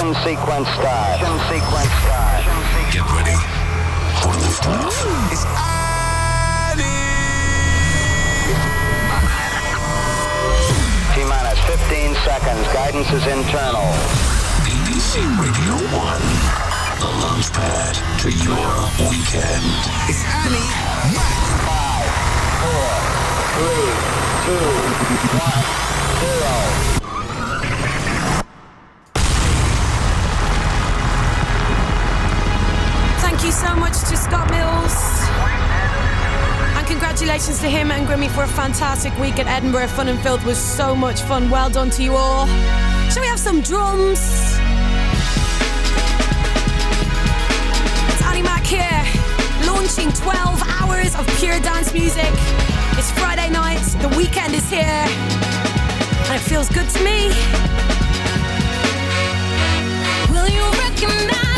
Ignition sequence start. Ignition sequence start. Get ready for liftoff. It's T minus 15 seconds. Guidance is internal. BBC Radio 1. The launchpad to your weekend. It's Annie Mac. Five, four, three, two, one, zero. Thank you so much to Scott Mills. And congratulations to him and Grimmy for a fantastic week at Edinburgh. Fun and Filled was so much fun. Well done to you all. Shall we have some drums? It's Annie Mac here, launching 12 hours of pure dance music. It's Friday night, the weekend is here, and it feels good to me. Will you recognize?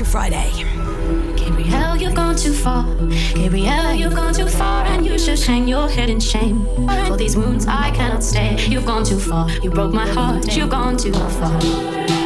to Friday. Gabrielle, you've gone too far. Gabrielle, you've gone too far, and you should hang your head in shame. For these wounds I cannot stay. You've gone too far. You broke my heart. You've gone too far.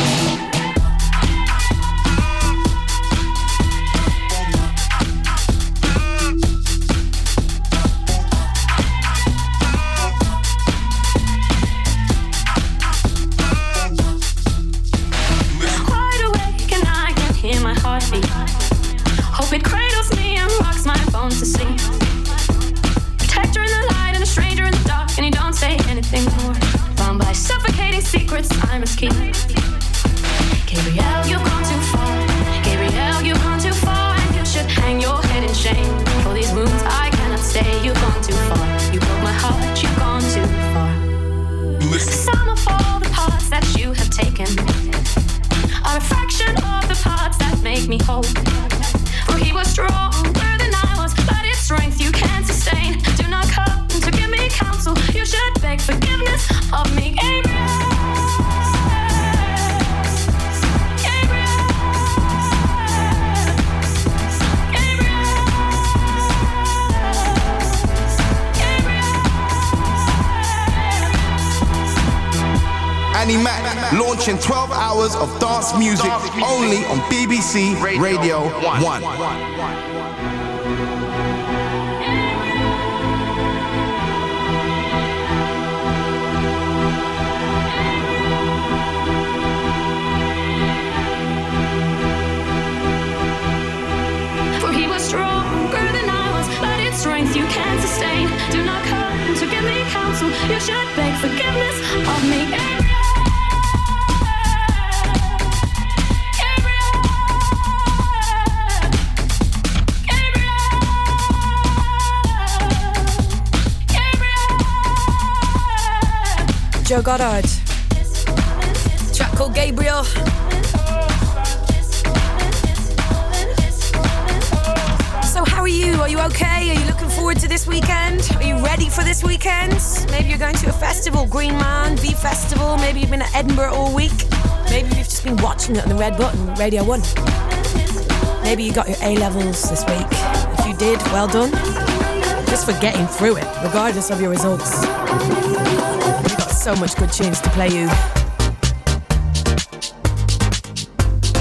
one. one. one. Goddard. Track called Gabriel. So, how are you? Are you okay? Are you looking forward to this weekend? Are you ready for this weekend? Maybe you're going to a festival, Green Man, V Festival. Maybe you've been at Edinburgh all week. Maybe you've just been watching it on the red button, Radio 1. Maybe you got your A levels this week. If you did, well done. Just for getting through it, regardless of your results so much good tunes to play you.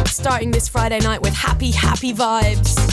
Starting this Friday night with happy, happy vibes.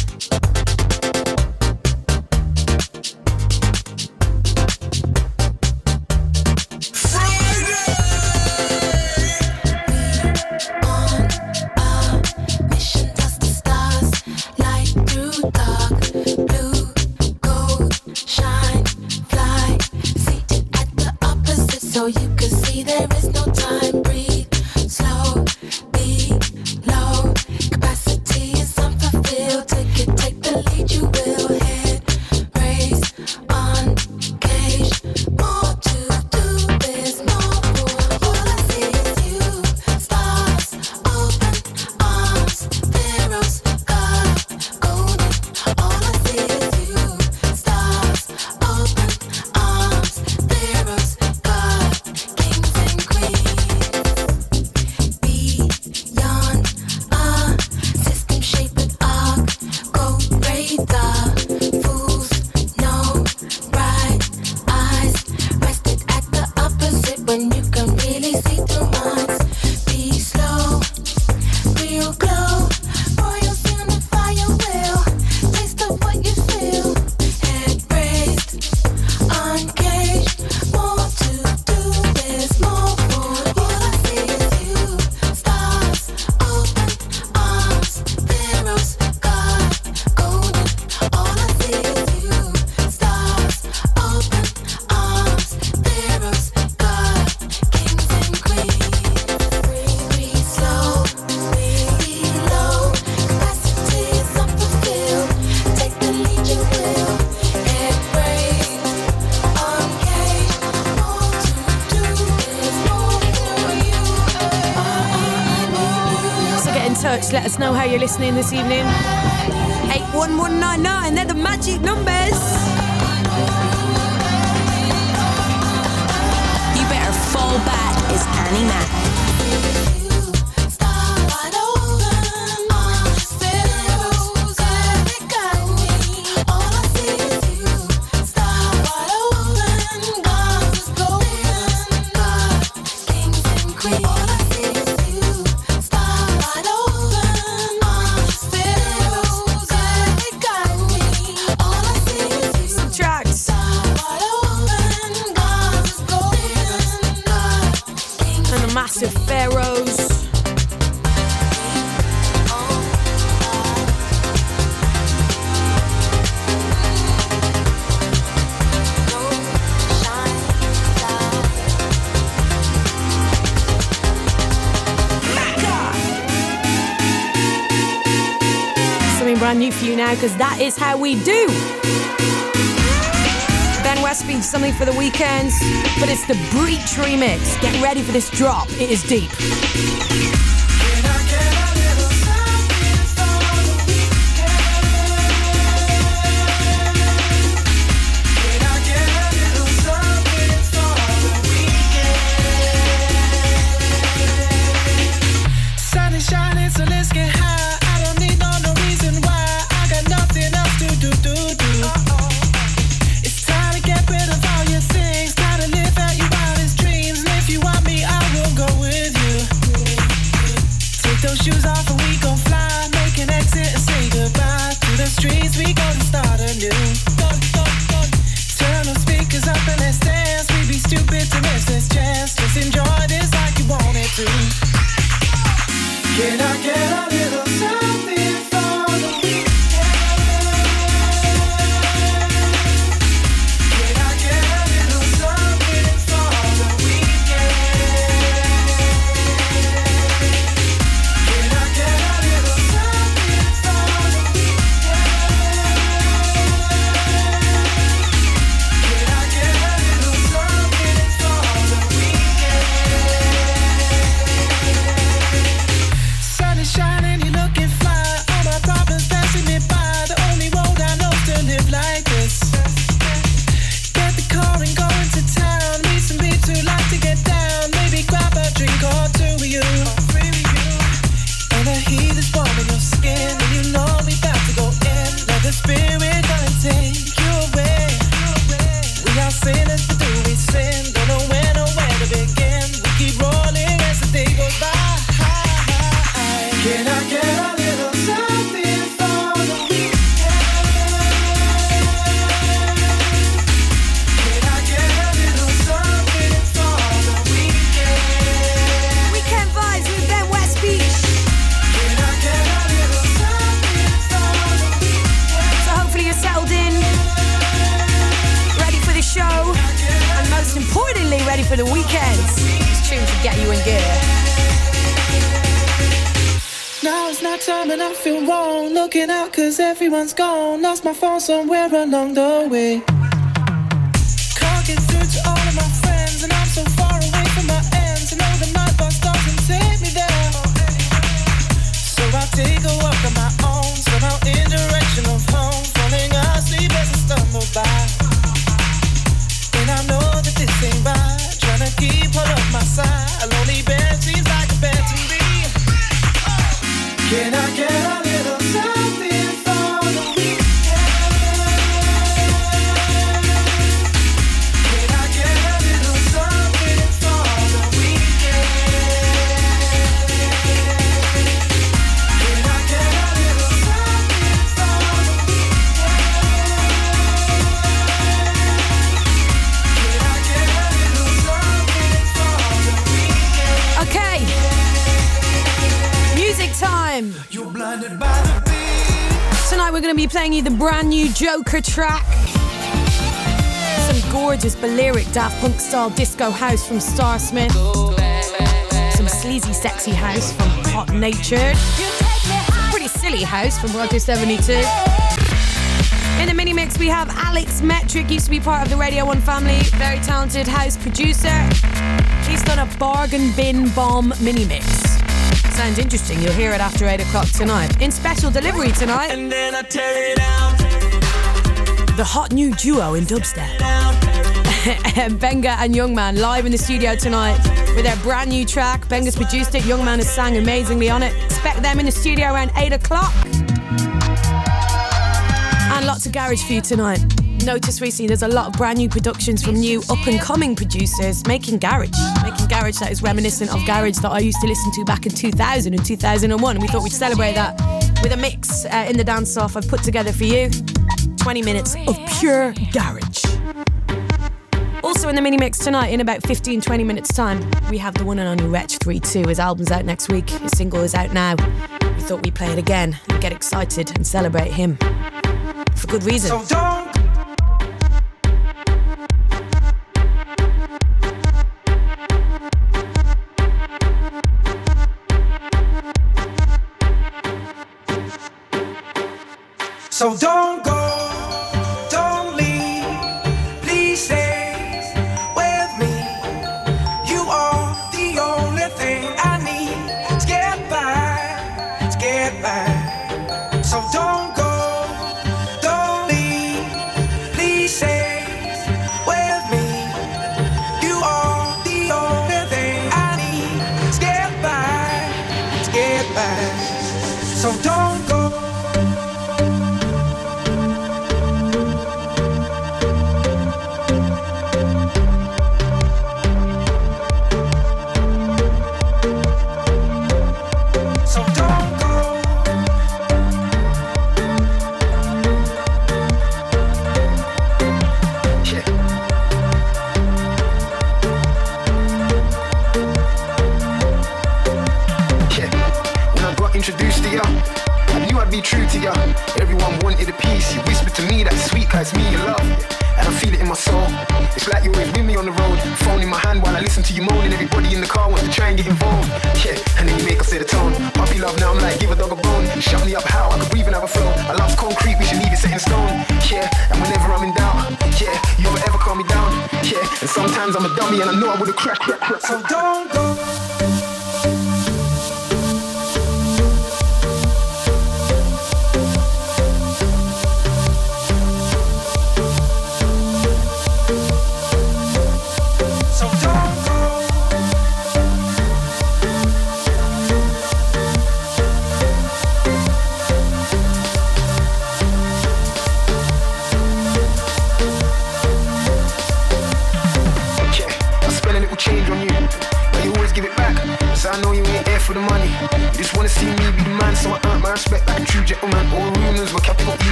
listening this evening. 81199, they're the magic number. is how we do. Ben Westbeech, something for the weekends, but it's the Breach remix. Get ready for this drop, it is deep. Somewhere along Joker track. Some gorgeous Balearic Daft Punk style disco house from Starsmith. Some sleazy sexy house from Hot Natured. Pretty silly house from Roger 72. In the mini mix, we have Alex Metric, used to be part of the Radio 1 family, very talented house producer. He's done a bargain bin bomb mini mix. Sounds interesting, you'll hear it after 8 o'clock tonight. In special delivery tonight, the hot new duo in dubstep. Benga and Youngman live in the studio tonight with their brand new track. Benga's produced it, Youngman has sang amazingly on it. Expect them in the studio around 8 o'clock. And lots of garage for you tonight. Notice recently there's a lot of brand new productions from new up and coming producers making garage. Making garage that is reminiscent of garage that I used to listen to back in 2000 and 2001. And we thought we'd celebrate that with a mix uh, in the dance off I've put together for you. 20 minutes of pure garage. Also in the mini mix tonight, in about 15 20 minutes' time, we have the one and only Wretch 32. His album's out next week, his single is out now. We thought we'd play it again get excited and celebrate him. For good reason. So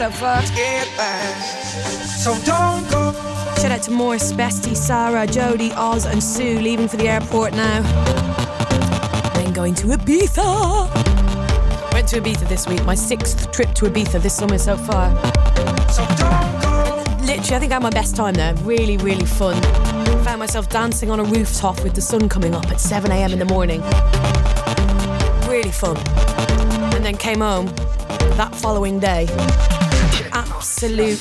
so far. So don't go. Shout out to Morris, Bestie, Sarah, Jody, Oz, and Sue leaving for the airport now. Then going to Ibiza. Went to Ibiza this week, my sixth trip to Ibiza this summer so far. Literally, I think I had my best time there. Really, really fun. Found myself dancing on a rooftop with the sun coming up at 7 a.m. in the morning. Really fun. And then came home that following day. Absolute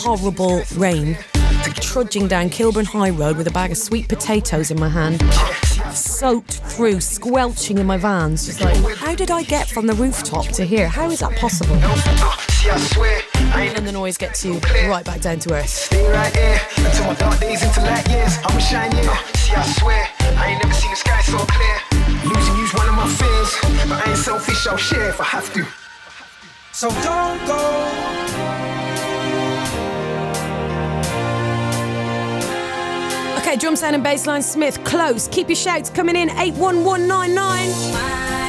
horrible rain. Trudging down Kilburn High Road with a bag of sweet potatoes in my hand. Soaked through, squelching in my vans. Just like, how did I get from the rooftop to here? How is that possible? And the noise gets you right back down to earth. Stay right here until my dark days into light years. I'ma shine. See, I swear, I ain't never seen the sky so clear. Losing you's one of my fears, but I ain't selfish. I'll share if I have to. So don't go. Okay, Drumsound and bassline Smith, close. Keep your shouts coming in 81199.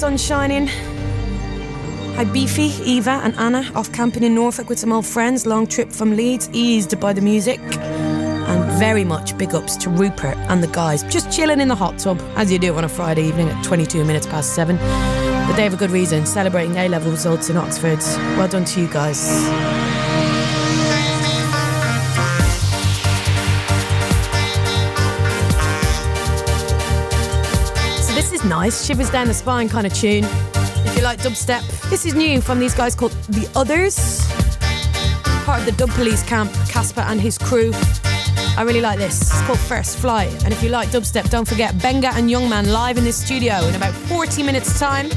Sun shining. Hi Beefy, Eva and Anna off camping in Norfolk with some old friends. Long trip from Leeds, eased by the music. And very much big ups to Rupert and the guys. Just chilling in the hot tub, as you do on a Friday evening at 22 minutes past seven. But they have a good reason, celebrating A level results in Oxford. Well done to you guys. Nice, shivers down the spine kind of tune. If you like dubstep, this is new from these guys called The Others, part of the Dub Police camp, Caspa and his crew. I really like this. It's called First Flight. And if you like dubstep, don't forget Benga and Youngman live in this studio in about 40 minutes' time.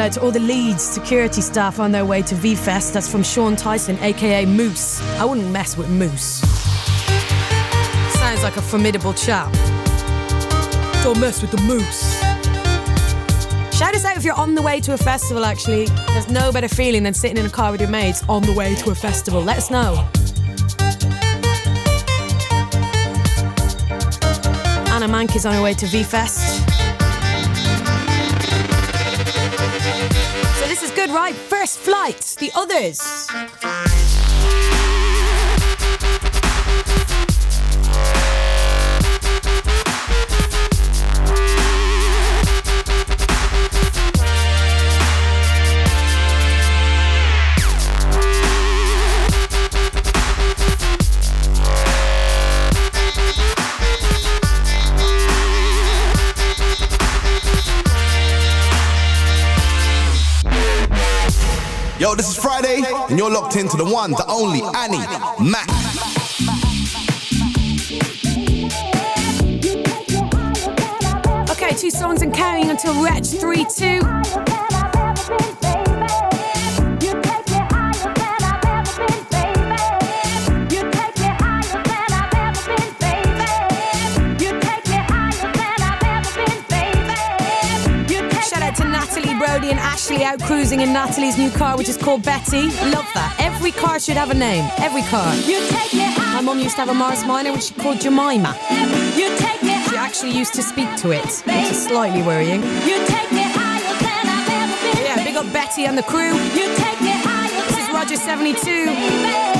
Shout out to all the Leeds security staff on their way to V-Fest. That's from Sean Tyson, aka Moose. I wouldn't mess with Moose. Sounds like a formidable chap. Don't mess with the Moose. Shout us out if you're on the way to a festival, actually. There's no better feeling than sitting in a car with your mates on the way to a festival. Let us know. Anna Mank is on her way to V-Fest. So right? First flight, the others. And you're locked into the one, the only Annie Mac. Okay, two songs and carrying until Wretch 3 2. cruising in Natalie's new car, which is called Betty. Love that. Every car should have a name. Every car. My mum used to have a Morris Minor, which she called Jemima. She actually used to speak to it, which is slightly worrying. Yeah, big up Betty and the crew. This is Roger72.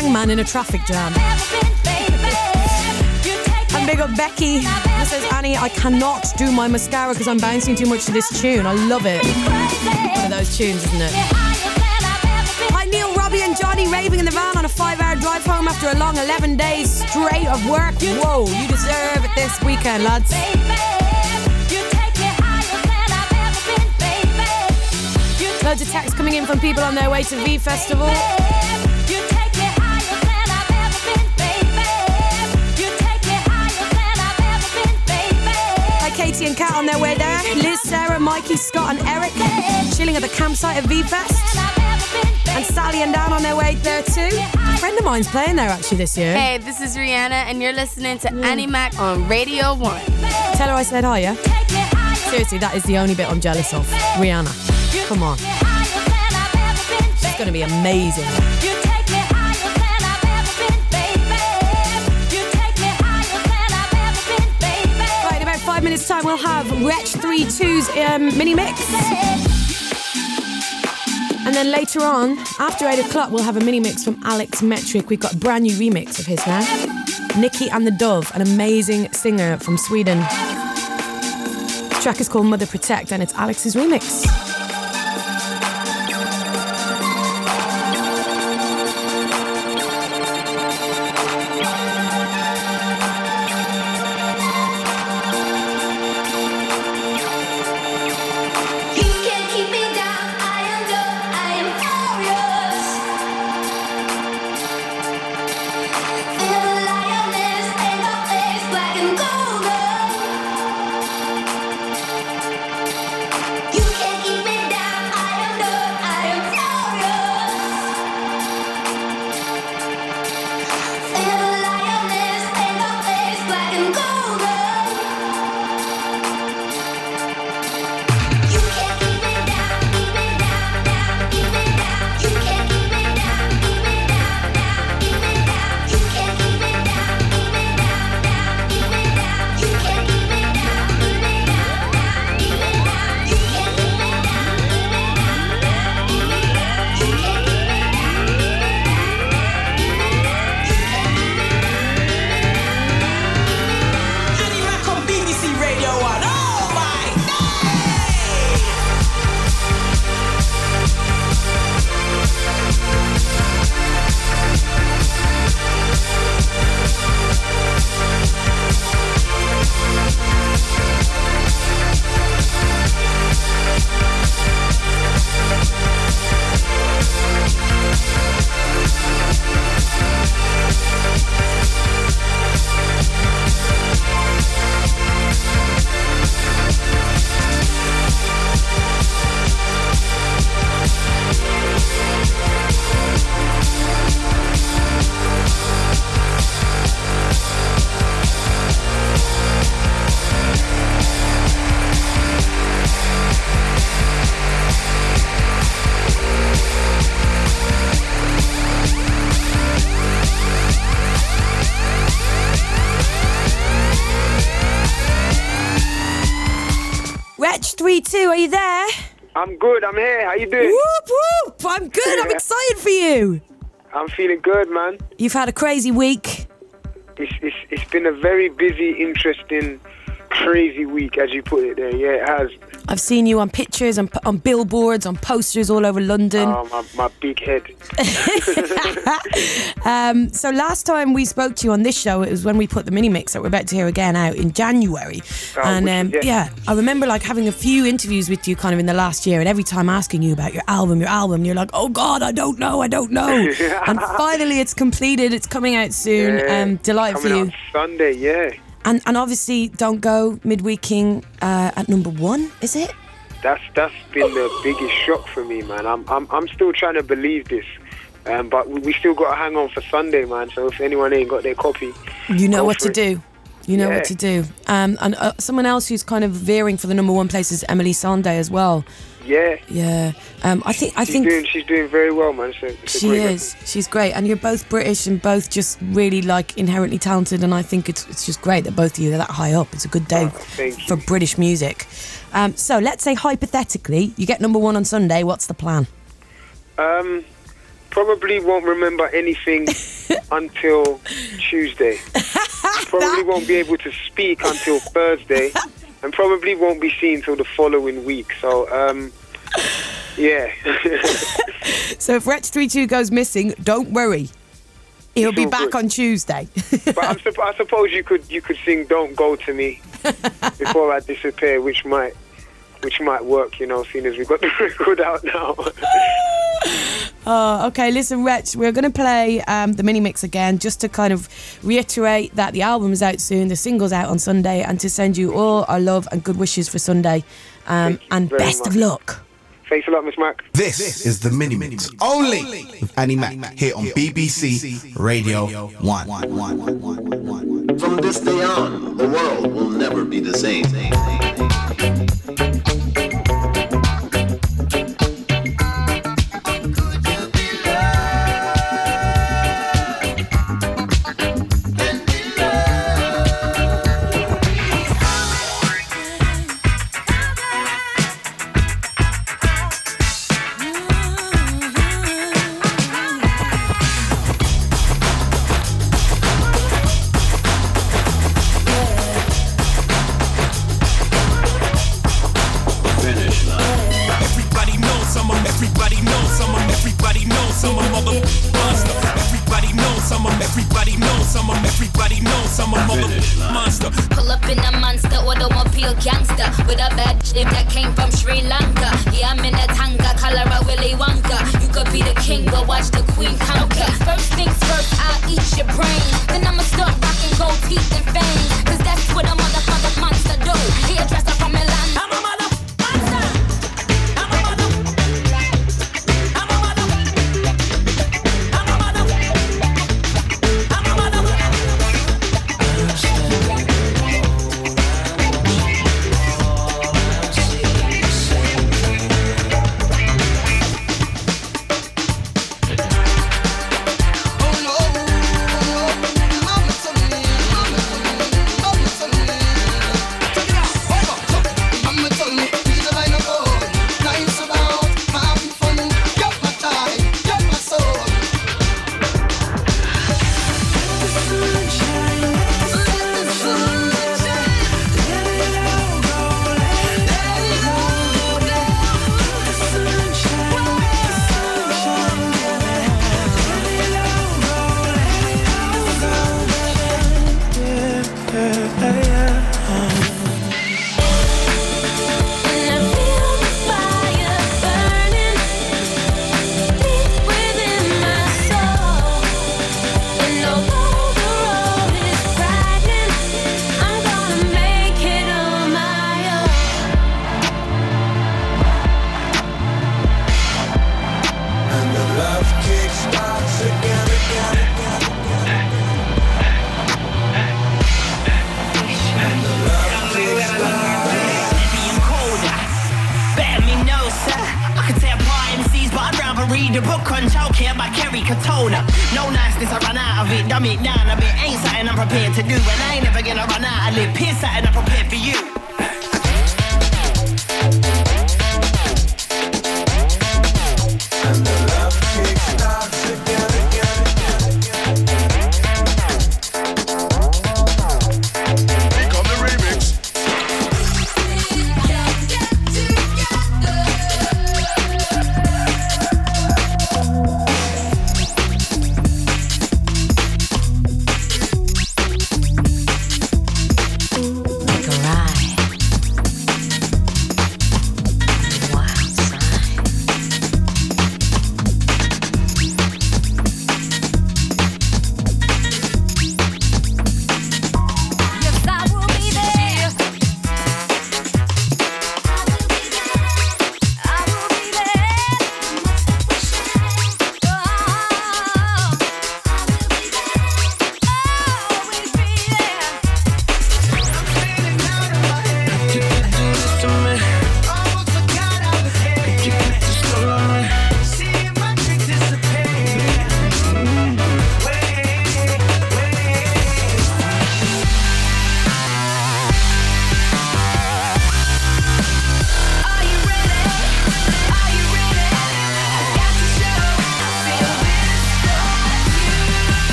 Hangman in a traffic jam. And big up Becky, who says, Annie, I cannot do my mascara because I'm bouncing too much to this tune. I love it. One of those tunes, isn't it? Hi, Neil, Robbie, and Johnny raving in the van on a five hour drive home after a long 11 days straight of work. Whoa, you deserve it this weekend, lads. Loads of texts coming in from people on their way to V Festival. And Kat on their way there. Liz, Sarah, Mikey, Scott, and Eric chilling at the campsite at V Fest. And Sally and Dan on their way there too. A friend of mine's playing there actually this year. Hey, this is Rihanna, and you're listening to mm. Annie Mac on Radio 1. Tell her I said hi, yeah? Seriously, that is the only bit I'm jealous of. Rihanna. Come on. She's going to be amazing. Five minutes' time, we'll have Wretch 32's um, mini mix. And then later on, after 8 o'clock, we'll have a mini mix from Alex Metric. We've got a brand new remix of his now. Niki and the Dove, an amazing singer from Sweden. The track is called Mother Protect and it's Alex's remix. Feeling good, man. You've had a crazy week. It's, it's it's been a very busy, interesting, crazy week, as you put it there. Yeah, it has. I've seen you on pictures, on, on billboards, on posters all over London. Oh, my, my big head. Um, so last time we spoke to you on this show, it was when we put the mini mix that we're about to hear again out in January. Oh, and um, yeah. yeah, I remember like having a few interviews with you kind of in the last year, and every time asking you about your album, your album, you're like, oh God, I don't know, I don't know. and finally, it's completed. It's coming out soon. Yeah, um, delighted for you. Sunday, yeah. And and obviously, don't go midweeking uh, at number one, is it? That's that's been the biggest shock for me, man. I'm I'm I'm still trying to believe this. Um, but we, we still got to hang on for Sunday, man. So if anyone ain't got their copy, You know what to it. do. You know Yeah. what to do. Um, and uh, someone else who's kind of veering for the number one place is Emeli Sandé as well. Yeah. Yeah. Um, I think I she's think doing she's doing very well, man. It's a she great is. She's great, and you're both British and both just really like inherently talented. And I think it's it's just great that both of you are that high up. It's a good day thank for British music. Um, so let's say hypothetically, you get number one on Sunday. What's the plan? Um, probably won't remember anything until Tuesday. Probably won't be able to speak until Thursday, and probably won't be seen till the following week. So, um, yeah. So if Wretch 32 goes missing, don't worry. He'll be back good. on Tuesday. but I'm I suppose you could you could sing "Don't Go to Me" before I disappear, which might which might work. You know, seeing as we've got the record out now. Oh, okay. Listen, Wretch, we're going to play um, the mini mix again just to kind of reiterate that the album is out soon, the single's out on Sunday, and to send you all our love and good wishes for Sunday. Um, and very best of luck. Thanks a lot, Miss Mac. This is the mini mix only with Annie Mac here on BBC Radio 1. From this day on, the world will never be the same. With a bad chick that came from Sri Lanka. Yeah, I'm in a tanga, color of Willy Wonka. You could be the king, but watch the queen conquer. First things first, I'll eat your brain. Then I'ma start rocking gold teeth and fangs. Cause that's what a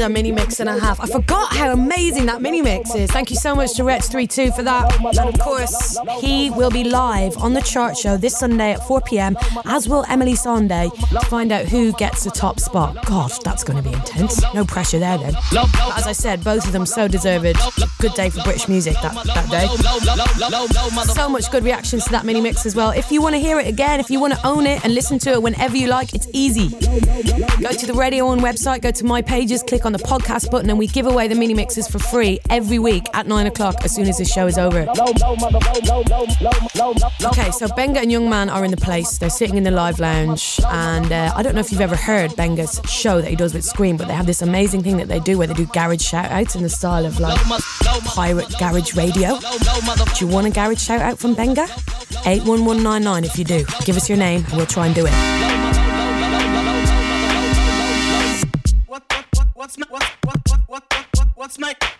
A mini mix and a half. I forgot how amazing that mini mix is. Thank you so much to Wretch 32 for that. And of course, he will be live on the chart show this Sunday at 4 pm, as will Emeli Sandé, to find out who gets the top spot. God, that's going to be intense. No pressure there then. But as I said, both of them so deserved. Good day for British music that, that day. So much good reactions to that mini mix as well. If you want to hear it again, if you want to own it and listen to it whenever you like, it's easy. Go to the Radio 1 website, go to my pages, click on the podcast button, and we give away the mini mixes for free every week at 9 o'clock as soon as this show is over. Okay, so Benga and Youngman are in the place. They're sitting in the live lounge, and uh, I don't know if you've ever heard Benga's show that he does with Skream, but they have this amazing thing that they do where they do garage shout outs in the style of like pirate garage radio. Do you want a garage shout out from Benga? 81199 if you do. Give us your name and we'll try and do it. What's my what what what what what what what's my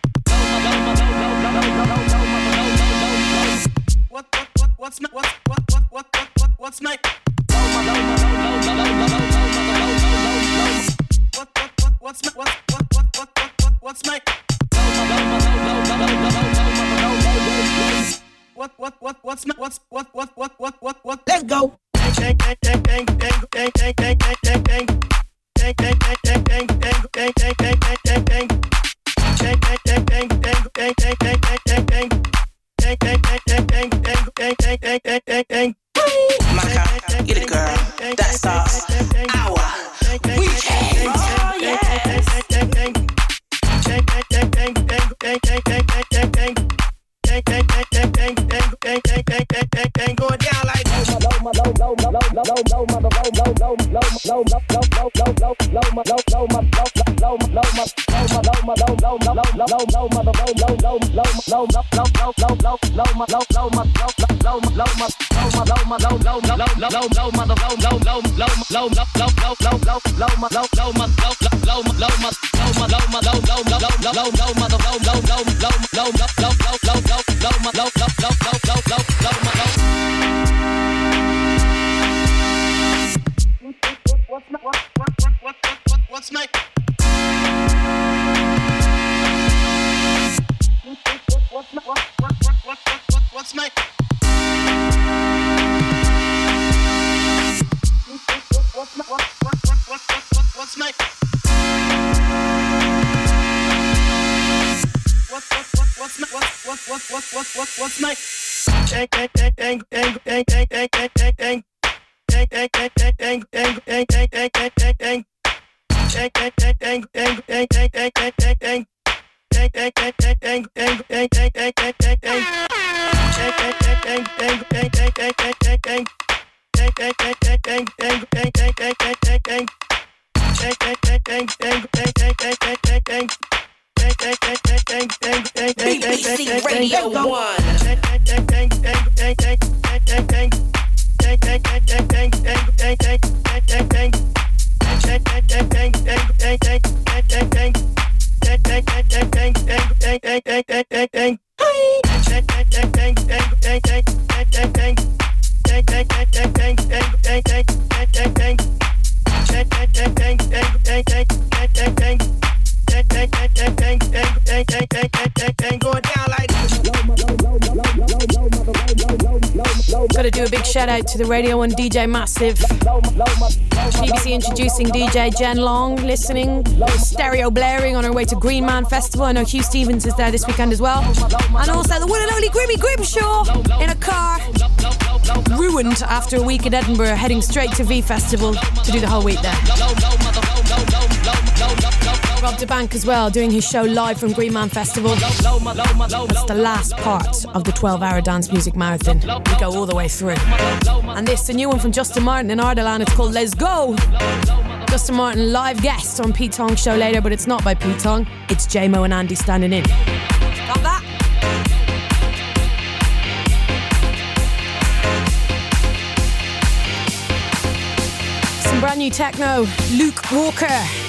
Massive. BBC introducing DJ Jen Long, listening, stereo blaring on her way to Green Man Festival. I know Huw Stephens is there this weekend as well. And also the one and only Grimmy Grimshaw in a car. ruined after a week in Edinburgh, heading straight to V Festival to do the whole week there. DeBank as well, doing his show live from Green Man Festival. That's the last part of the 12 hour dance music marathon. We go all the way through. And this, a new one from Justin Martin in Ardalan, it's called Let's Go. Justin Martin, live guest on Pete Tong's show later, but it's not by Pete Tong, it's Jaymo and Andy standing in. Got that? Some brand new techno, Luke Walker.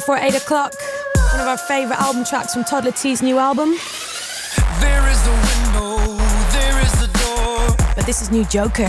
Before 8 o'clock, one of our favourite album tracks from Toddla T's new album. There is the window, there is the door. But this is new Joker.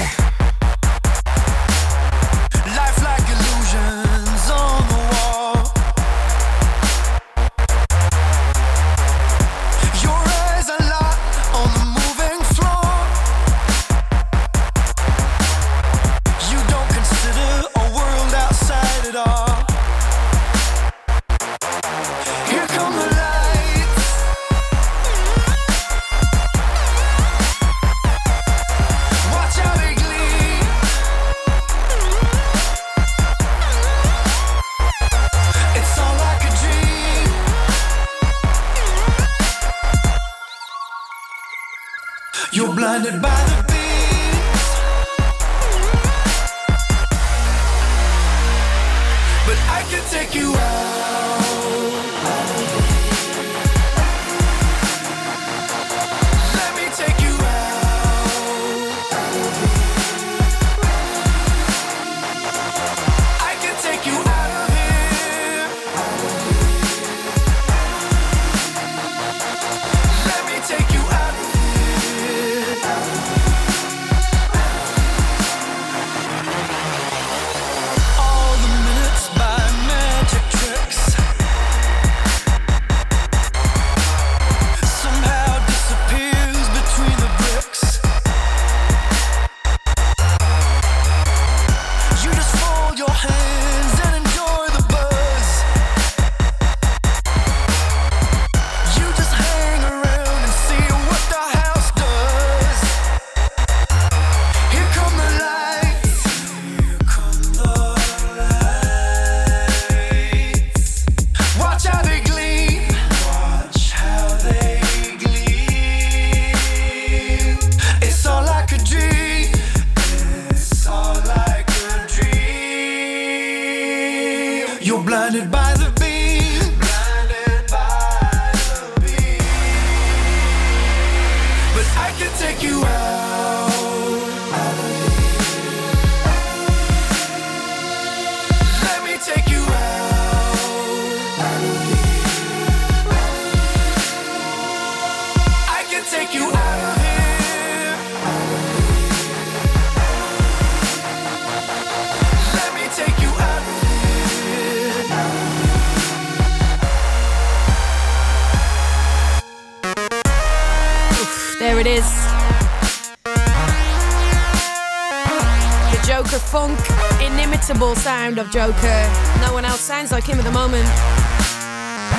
Sound of Joker. No one else sounds like him at the moment.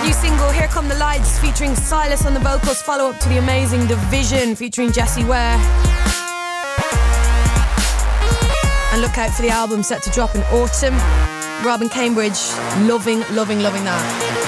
New single, Here Come the Lights, featuring Silas on the vocals, follow up to the amazing Division featuring Jessie Ware. And look out for the album set to drop in autumn. Robin Cambridge, loving, loving, loving that.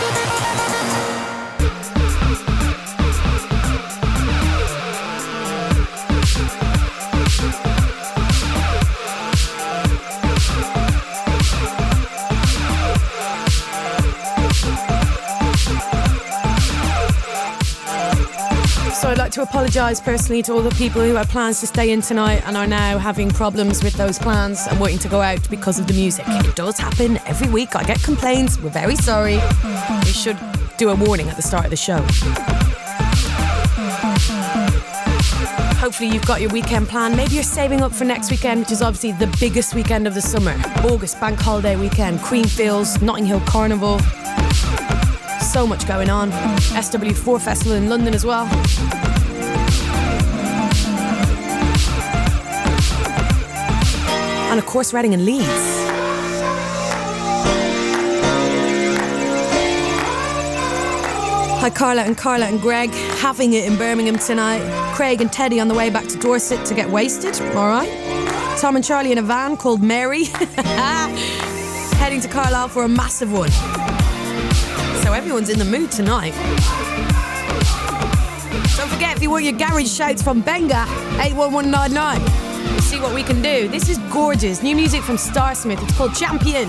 Apologise personally to all the people who had plans to stay in tonight and are now having problems with those plans and wanting to go out because of the music. It does happen every week. I get complaints. We're very sorry. We should do a warning at the start of the show. Hopefully you've got your weekend plan. Maybe you're saving up for next weekend, which is obviously the biggest weekend of the summer. August bank holiday weekend, Creamfields, Notting Hill Carnival. So much going on. SW4 Festival in London as well. And of course, Reading in Leeds. Hi, Carla and Carla and Greg, having it in Birmingham tonight. Craig and Teddy on the way back to Dorset to get wasted. All right. Tom and Charlie in a van called Mary, heading to Carlisle for a massive one. So everyone's in the mood tonight. Don't forget, if you want your garage shouts from Benga, 81199. See what we can do. This is gorgeous. New music from Starsmith. It's called Champion.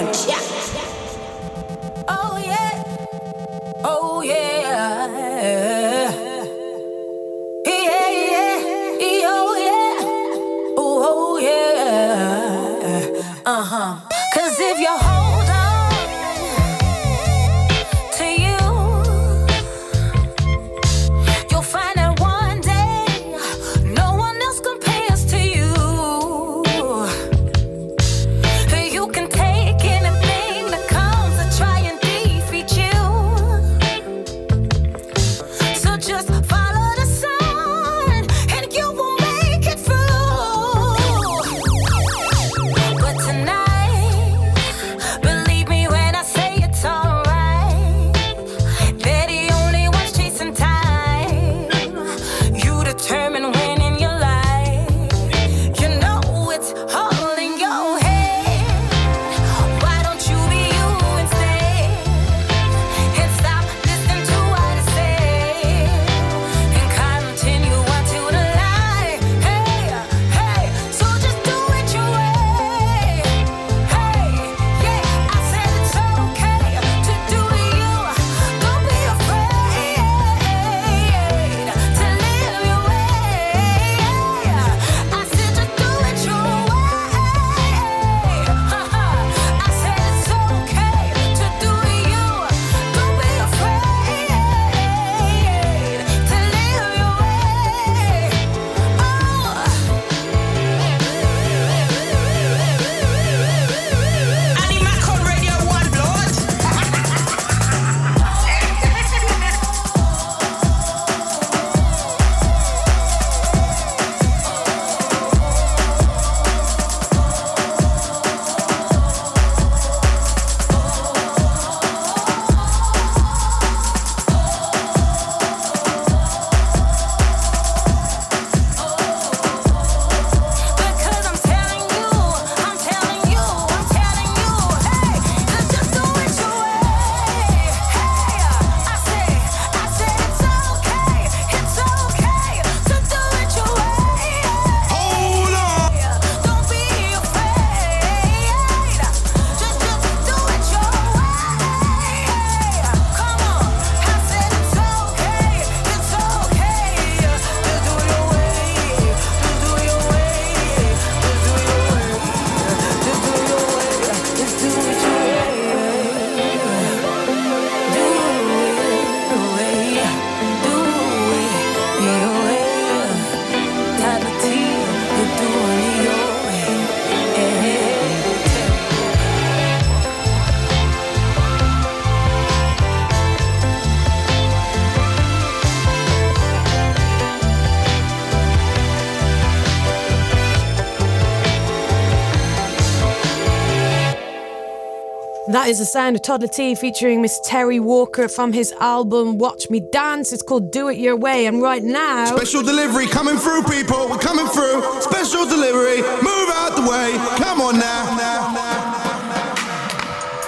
is the sound of Toddla T featuring Miss Terri Walker from his album Watch Me Dance. It's called Do It Your Way. And right now. Special delivery coming through, people. We're coming through. Special delivery. Move out the way. Come on now.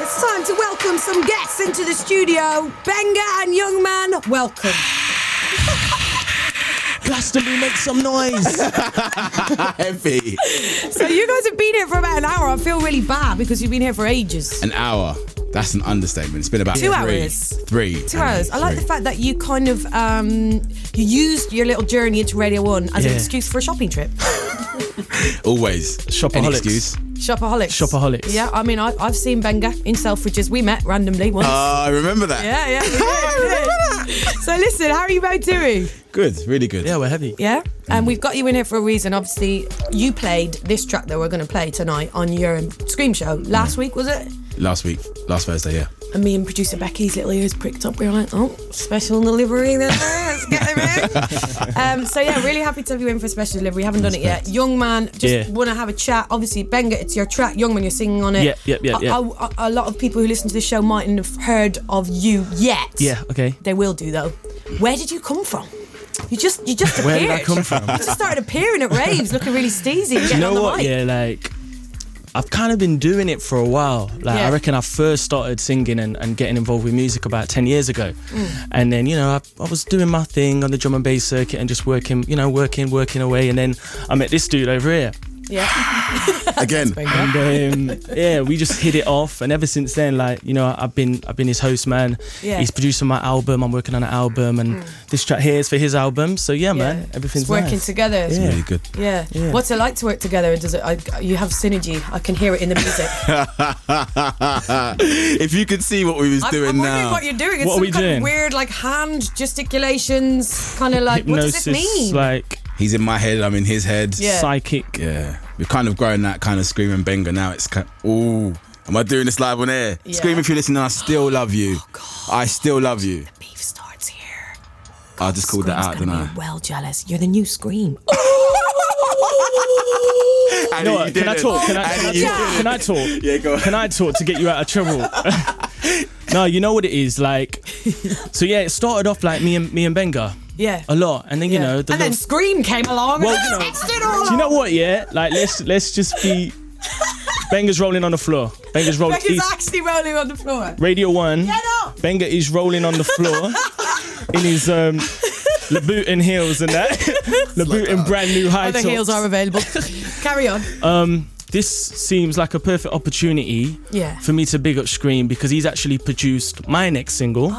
It's time to welcome some guests into the studio. Benga and Youngman, welcome. Glastonbury, make some noise. Heavy. So you guys have been here for about an hour. I feel really bad because you've been here for ages. An hour. That's an understatement. It's been about Two three. hours. Three. Two hours. I like the fact that you kind of um, you used your little journey into Radio One as an Yeah. excuse for a shopping trip. Always. Shopaholics. Any excuse. Shopaholics. Shopaholics. Yeah, I mean, I, I've seen Benga in Selfridges. We met randomly once. Oh, I remember that. yeah, yeah. we did, we did. So listen, how are you both doing? Good. Really good. Yeah, we're heavy. Yeah, and we've got you in here for a reason. Obviously, you played this track that we're going to play tonight on your um, Skream show last week, was it? Last week. Last Thursday, yeah. And me and producer Becky's little ears pricked up. We were like, oh, special delivery there. Let's get him in. um, so yeah, really happy to have you in for a special delivery. We haven't done it yet. Youngman, just Yeah. want to have a chat. Obviously, Benga, it's your track. Youngman, you're singing on it. Yeah, yeah, yeah, yeah. A, a- a lot of people who listen to this show mightn't have heard of you yet. Yeah, okay. They will do though. Where did you come from? You just you just appeared. Where appeared. did I come from? You just started appearing at raves, looking really steezy. You know on the what? mic. Yeah, like I've kind of been doing it for a while. Like Yeah. I reckon I first started singing and, and getting involved with music about ten years ago, Mm. and then you know I, I was doing my thing on the drum and bass circuit and just working, you know, working, working away, and then I met this dude over here. Yeah. Again. And um, yeah, we just hit it off, and ever since then, like you know, I've been I've been his host man. Yeah. He's producing my album. I'm working on an album, and this track here is for his album. So yeah, man, everything's It's working nice. together. It's really good. Yeah. Yeah. What's it like to work together? Does it? I, you have synergy. I can hear it in the music. if you could see what we was I'm, doing I'm now. what you're doing. It's What are we kind doing? of weird, like hand gesticulations, kind of like. What does this mean? like He's in my head, I'm in his head. Yeah. psychic. Yeah. We've kind of grown that kind of screaming benga. Now it's kind ooh. Am I doing this live on air? Yeah. Skream if you're listening, I still love you. Oh, I still love you. The beef starts here. I just called that out, Skream's didn't I? well jealous. You're the new Skream. You know? Can I talk? Can I, can, I you talk? can I talk? Yeah, go on. Can I talk to get you out of trouble? no, you know what it is like. So yeah, it started off like me and me and Benga Yeah. a lot, and then you Yeah. know the and then little- Skream came along. Well, and you know, fixed it all Do you know what? Yeah, like let's let's just be. Benga's rolling on the floor. Benga's rolling. Becky's he's- actually rolling on the floor. Radio One. Yeah, no. Benga is rolling on the floor in his um, Louboutin heels and that. Louboutin brand new high Other tops. heels are available. Carry on. Um, this seems like a perfect opportunity Yeah. for me to big up Skream because he's actually produced my next single.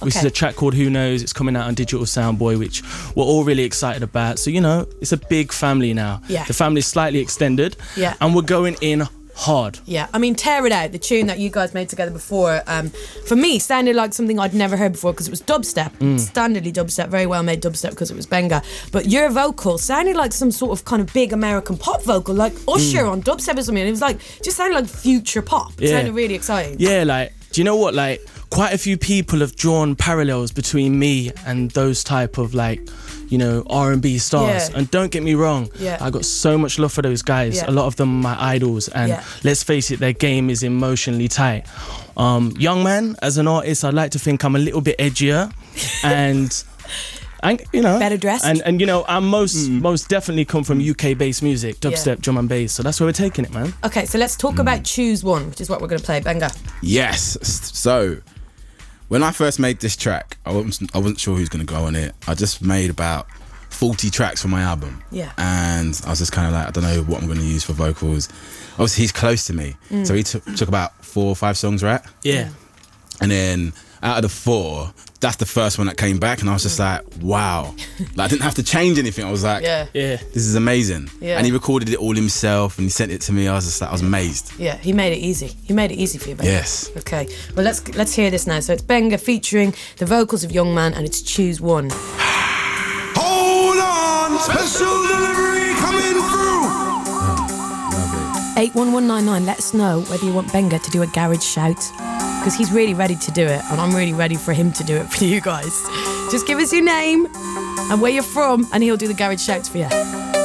Which is Ah, a track called Who Knows. It's coming out on Digital Soundboy, which we're all really excited about. So, you know, it's a big family now. Yeah. The family's slightly extended. Yeah. And we're going in hard. Yeah, I mean, Tear It Out, the tune that you guys made together before, um, for me, sounded like something I'd never heard before because it was dubstep, Mm. standardly dubstep, very well made dubstep because it was Benga. But your vocal sounded like some sort of kind of big American pop vocal, like Usher Mm. on dubstep or something. It was like, just sounded like future pop. It Yeah. sounded really exciting. Yeah, like, do you know what? Like, quite a few people have drawn parallels between me and those type of like, you know, R and B stars. Yeah. And don't get me wrong, Yeah. I got so much love for those guys. Yeah. A lot of them are my idols, and Yeah. let's face it, their game is emotionally tight. Um, young man, as an artist, I'd like to think I'm a little bit edgier, and. And you know, Better dressed. and and you know, I most most definitely come from UK based music, Yeah. dubstep, drum and bass. So that's where we're taking it, man. Okay, so let's talk about Choose One, which is what we're going to play. Benga. Yes. So when I first made this track, I wasn't I wasn't sure who's gonna go on it. I just made about 40 tracks for my album. Yeah. And I was just kind of like, I don't know what I'm gonna use for vocals. Obviously, he's close to me, Mm. so he took took about four or five songs, right? Yeah. And then out of the four, that's the first one that came back, and I was just like, wow. like I didn't have to change anything. I was like, Yeah. Yeah. this is amazing. Yeah. And he recorded it all himself, and he sent it to me. I was just like, I was amazed. Yeah, he made it easy. He made it easy for you, Benga. Yes. Okay, well let's let's hear this now. So it's Benga featuring the vocals of Youngman, and it's Choose One. Hold on, special delivery 81199, let us know whether you want Benga to do a garage shout. Because he's really ready to do it, and I'm really ready for him to do it for you guys. Just give us your name and where you're from, and he'll do the garage shouts for you.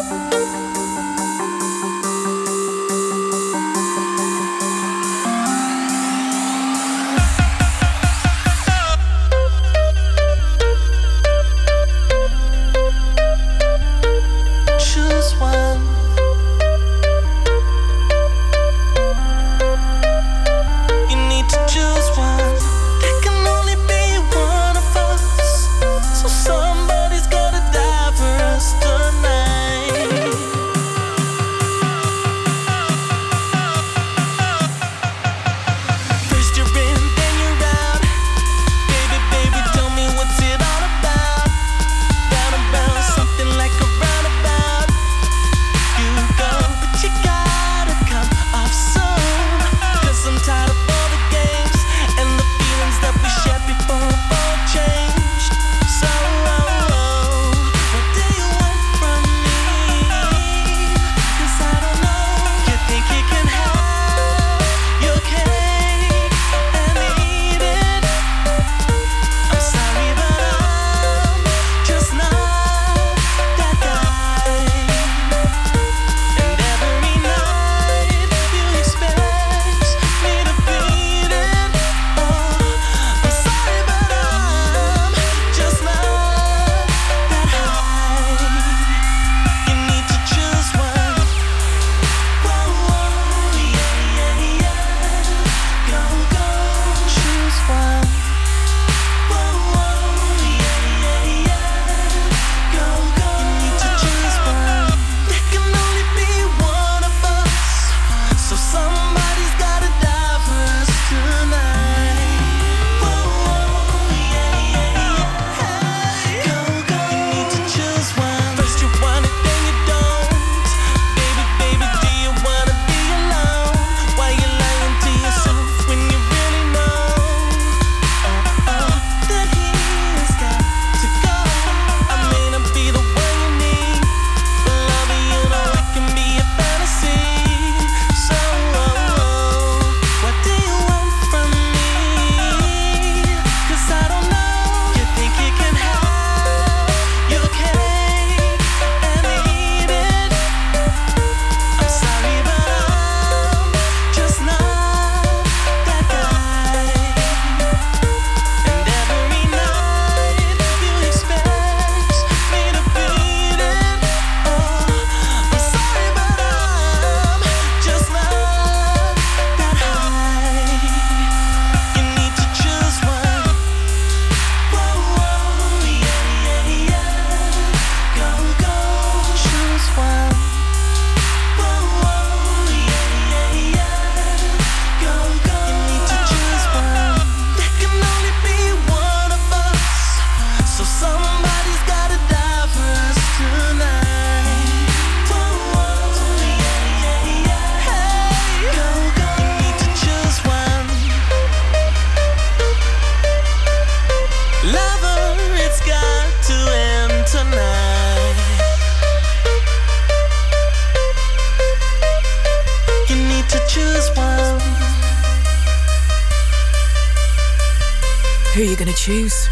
Choose?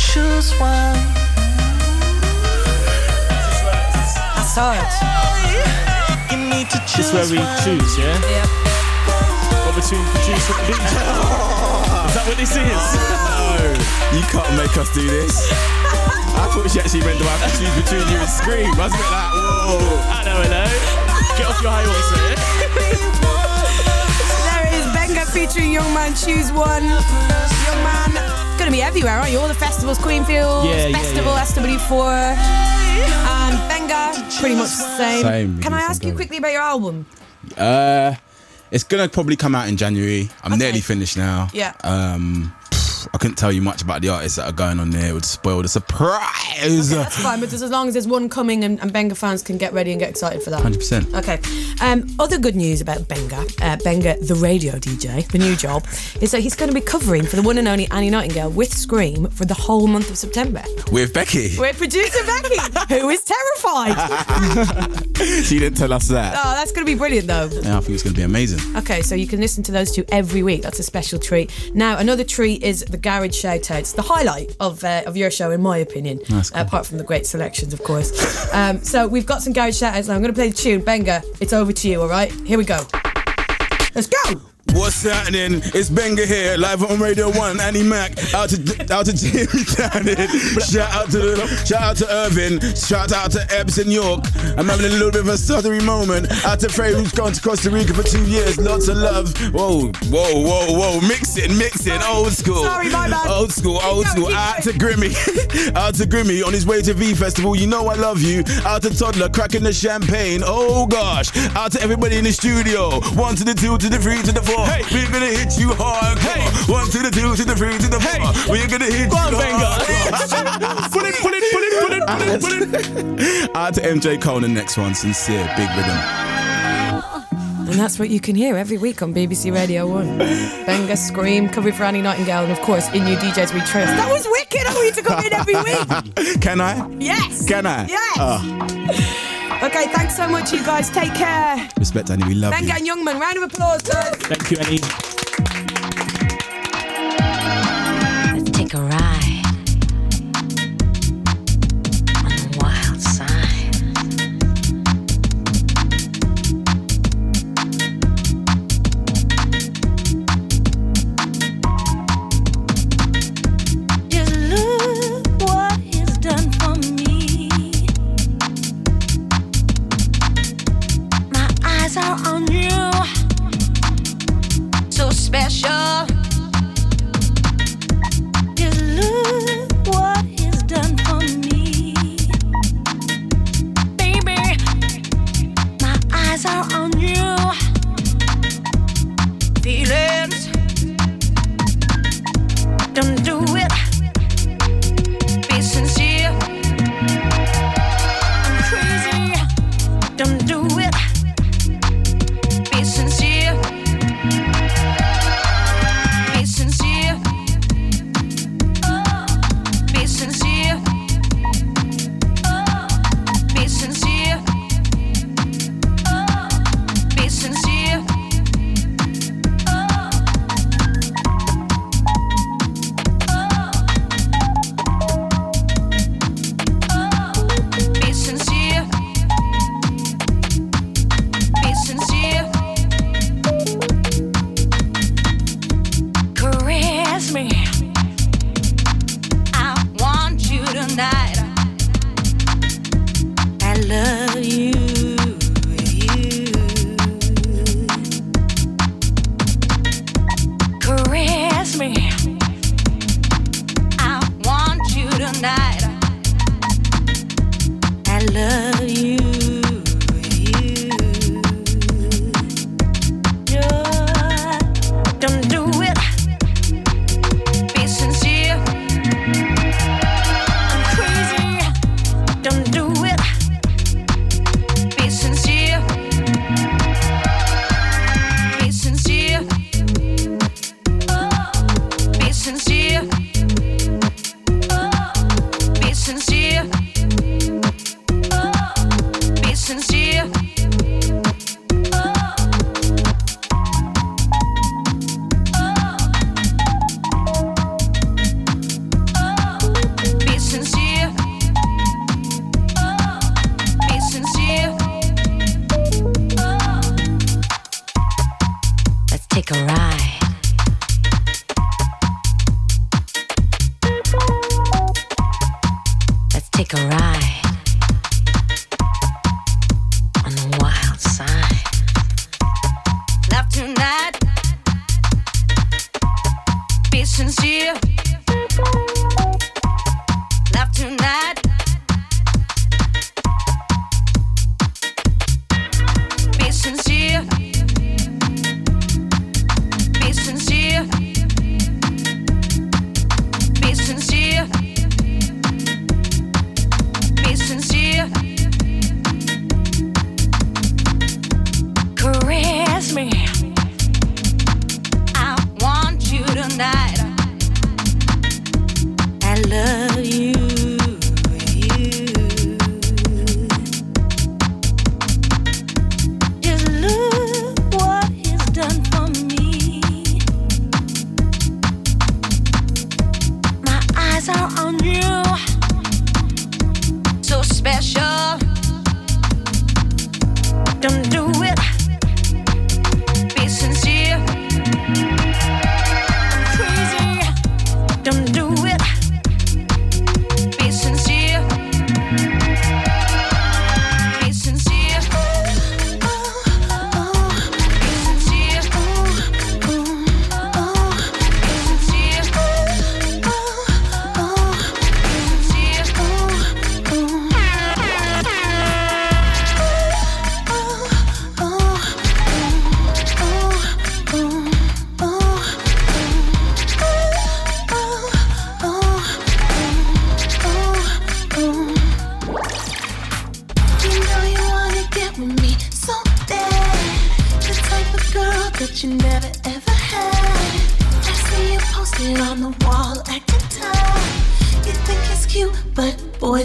Choose one. That's hard. You need to This is where we choose, yeah? Yeah. What between producer and DJ? is that what this is? No, you can't make us do this. I thought she actually meant to have to choose between you and Skream. I was a bit like, whoa. Hello, hello. Get off your high horse there. There it is, Benga featuring Youngman Choose One. Youngman, gonna be everywhere, aren't you? All the festivals, Creamfields, Yeah, yeah, Festival, yeah. SW4, and Benga, pretty much the same. Same, Can I ask you quickly about your album? Uh, it's gonna probably come out in January. I'm nearly finished now. Yeah. Um, pff, I couldn't tell you much about the artists that are going on there. It would spoil the surprise. That's fine, but just as long as there's one coming and, and Benga fans can get ready and get excited for that. 100%. Okay. Um, other good news about Benga, uh, Benga, the radio DJ, the new job, is that he's going to be covering for the one and only Annie Nightingale with Skream for the whole month of September. With Becky. With producer Becky, who is terrified. she didn't tell us that. Oh, that's going to be brilliant, though. Yeah, I think it's gonna be amazing. Okay, so you can listen to those two every week. That's a special treat. Now, another treat is the Garage Shoutouts, the highlight of uh, of your show, in my opinion. Cool. Apart from the great selections, of course. um, so we've got some Garage Shoutouts now. I'm going to play the tune. Benga, it's over to you, all right? Here we go. Let's go! What's happening? It's Benga here, live on Radio One. Annie Mac, out to out to Jimmy Cannon. Shout out to the, shout out to Irvin. Shout out to Ebbs in York. I'm having a little bit of a stuttery moment. Out to Frey, who's gone to Costa Rica for two years. Lots of love. Whoa, whoa, whoa, whoa! Mix it, Mixing, mixing. Old school. Sorry, my bad. Old school, old school. Out to Grimmy. out to Grimmy on his way to V Festival. You know I love you. Out to Toddla, cracking the champagne. Oh gosh. Out to everybody in the studio. One to the two to the three to the four. Hey, we're gonna hit you hard. Hey, one to the two to the three to the four. We're gonna hit Go on, you hard. Pull it, pull it, pull it, pull it, pull it, pull it. Out to MJ Cole, the next one. Sincere, big rhythm. And that's what you can hear every week on BBC Radio 1. Benga Skream, covering for Annie Nightingale, and of course, in new DJs We Trust. That was wicked! I want you to come in every week! Can I? Yes! Can I? Yes! Ah, Okay, thanks so much, you guys. Take care. respect, Annie. We love Benga you. and Youngman, round of applause, guys. Thank you, Annie.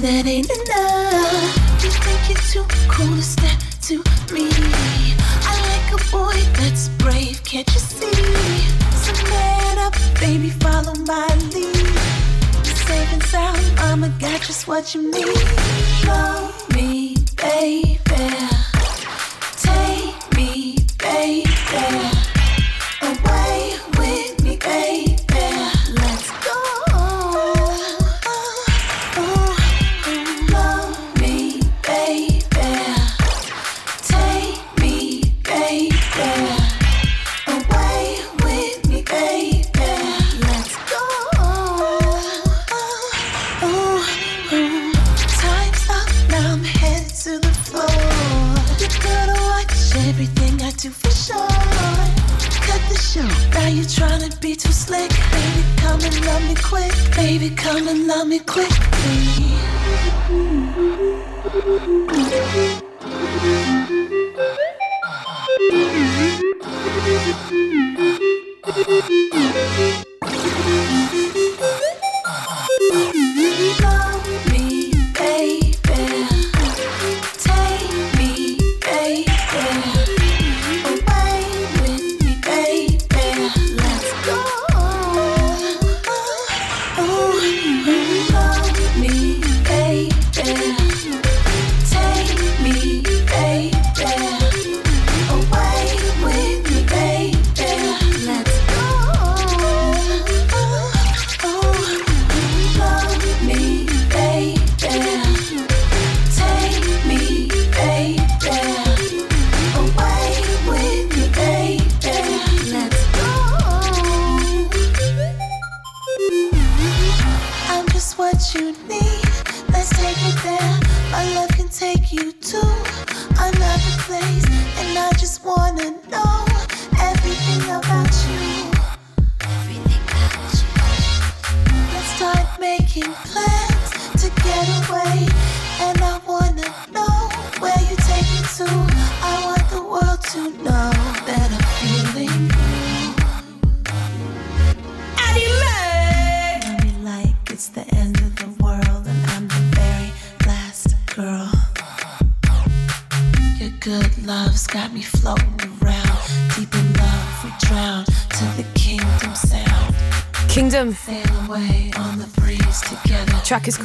That ain't enough. You think you're too cool to step to me. I like a boy that's brave, can't you see? So man up, baby, follow my lead. Safe and sound, mama got just what you need. Love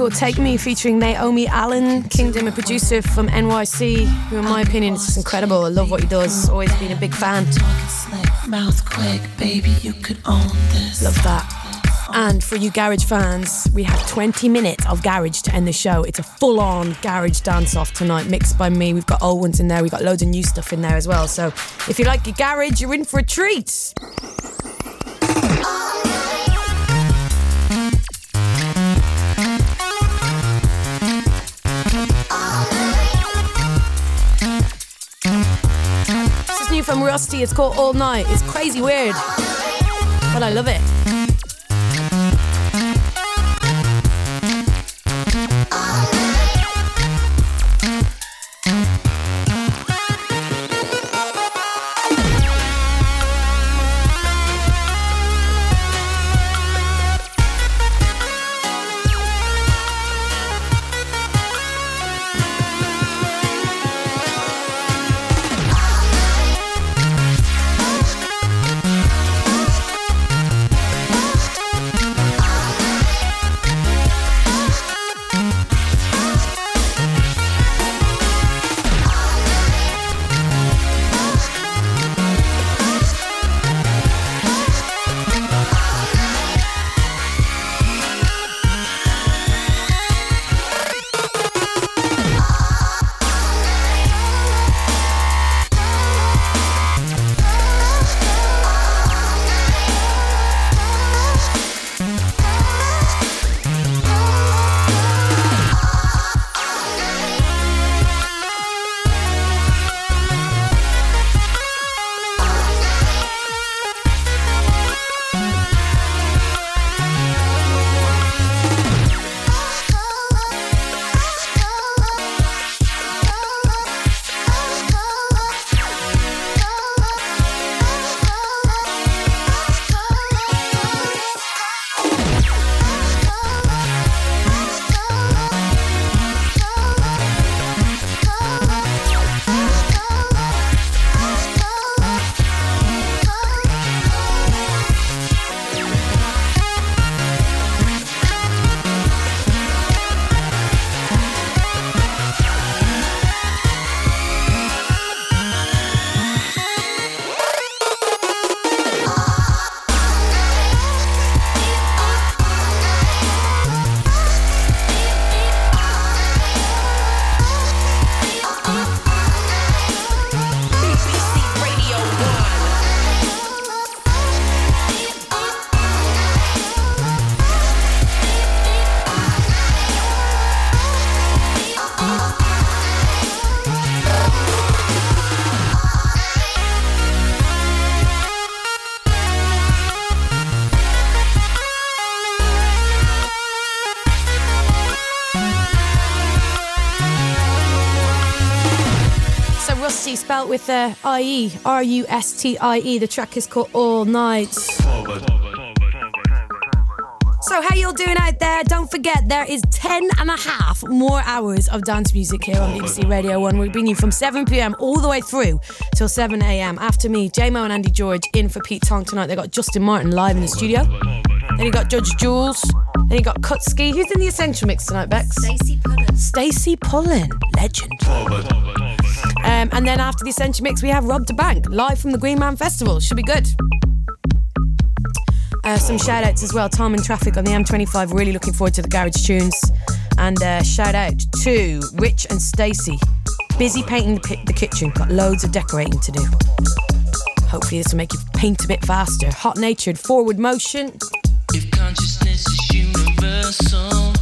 called Take Me, featuring Naomi Allen. Kingdom, a producer from NYC, who, in my opinion, is just incredible. I love what he does. Always been a big fan. Mouth quick, baby, you could own this. Love that. And for you garage fans, we have 20 minutes of garage to end the show. It's a full on garage dance off tonight, mixed by me. We've got old ones in there, we've got loads of new stuff in there as well. So if you like your garage, you're in for a treat. It's called All Night. It's crazy weird, but I love it. With uh, the IE, R U S T I E. The track is called All Night. So how y'all doing out there? Don't forget there is 10 and a half more hours of dance music here on BBC Radio 1. We're bringing you from 7pm all the way through till 7am. After me, Jaymo and Andy George in for Pete Tong tonight. They got Justin Martin live in the studio. Then you got Judge Jules. Then you got Kutski. Who's in the Essential Mix tonight, Bex? Stacey Pullen. Stacey Pullen. Legend. Um, and then after the Essential Mix, we have Rob da Bank live from the Green Man Festival. Should be good. Uh, some shout outs as well. Tom and traffic on the M25. Really looking forward to the garage tunes. And uh, shout out to Rich and Stacey. Busy painting the, pi- the kitchen. Got loads of decorating to do. Hopefully, this will make you paint a bit faster. Hot natured, forward motion. If consciousness is universal,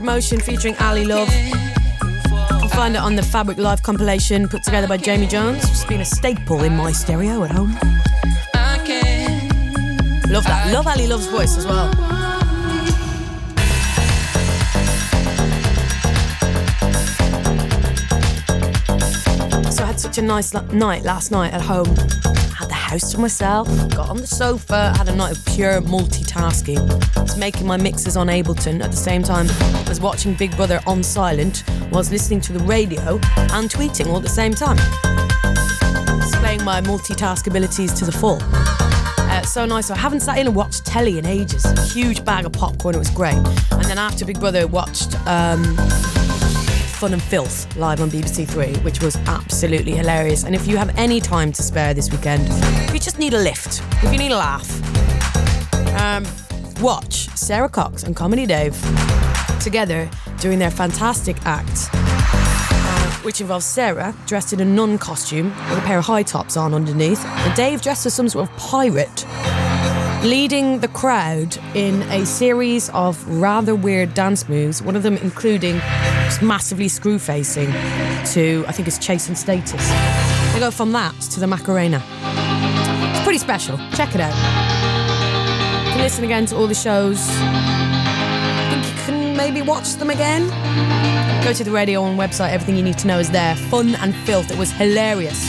Motion featuring Ali Love. You'll find it on the Fabric Live compilation put together by Jamie Jones. It's been a staple in my stereo at home. Love that. Love Ali Love's voice as well. So I had such a nice night last night at home. House to myself, got on the sofa, had a night of pure multitasking. Was making my mixes on Ableton at the same time Was watching Big Brother on silent, whilst listening to the radio and tweeting all at the same time. Displaying my multitask abilities to the full. Uh, so nice. So I haven't sat in and watched telly in ages. Huge bag of popcorn. It was great. And then after Big Brother, watched um, Fun and Filth live on BBC Three, which was absolutely hilarious. And if you have any time to spare this weekend, if you just need a lift, if you need a laugh, um, watch Sara Cox and Comedy Dave together doing their fantastic act. uh, Which involves Sarah dressed in a nun costume with a pair of high tops on underneath, and Dave dressed as some sort of pirate, leading the crowd in a series of rather weird dance moves, one of them including massively screw facing to, I think it's Chase and Status. They go from that to the Macarena. It's pretty special. Check it out. You can listen again to all the shows. Think you can maybe watch them again? Go to the Radio 1 website, everything you need to know is there. Fun and filth. It was hilarious.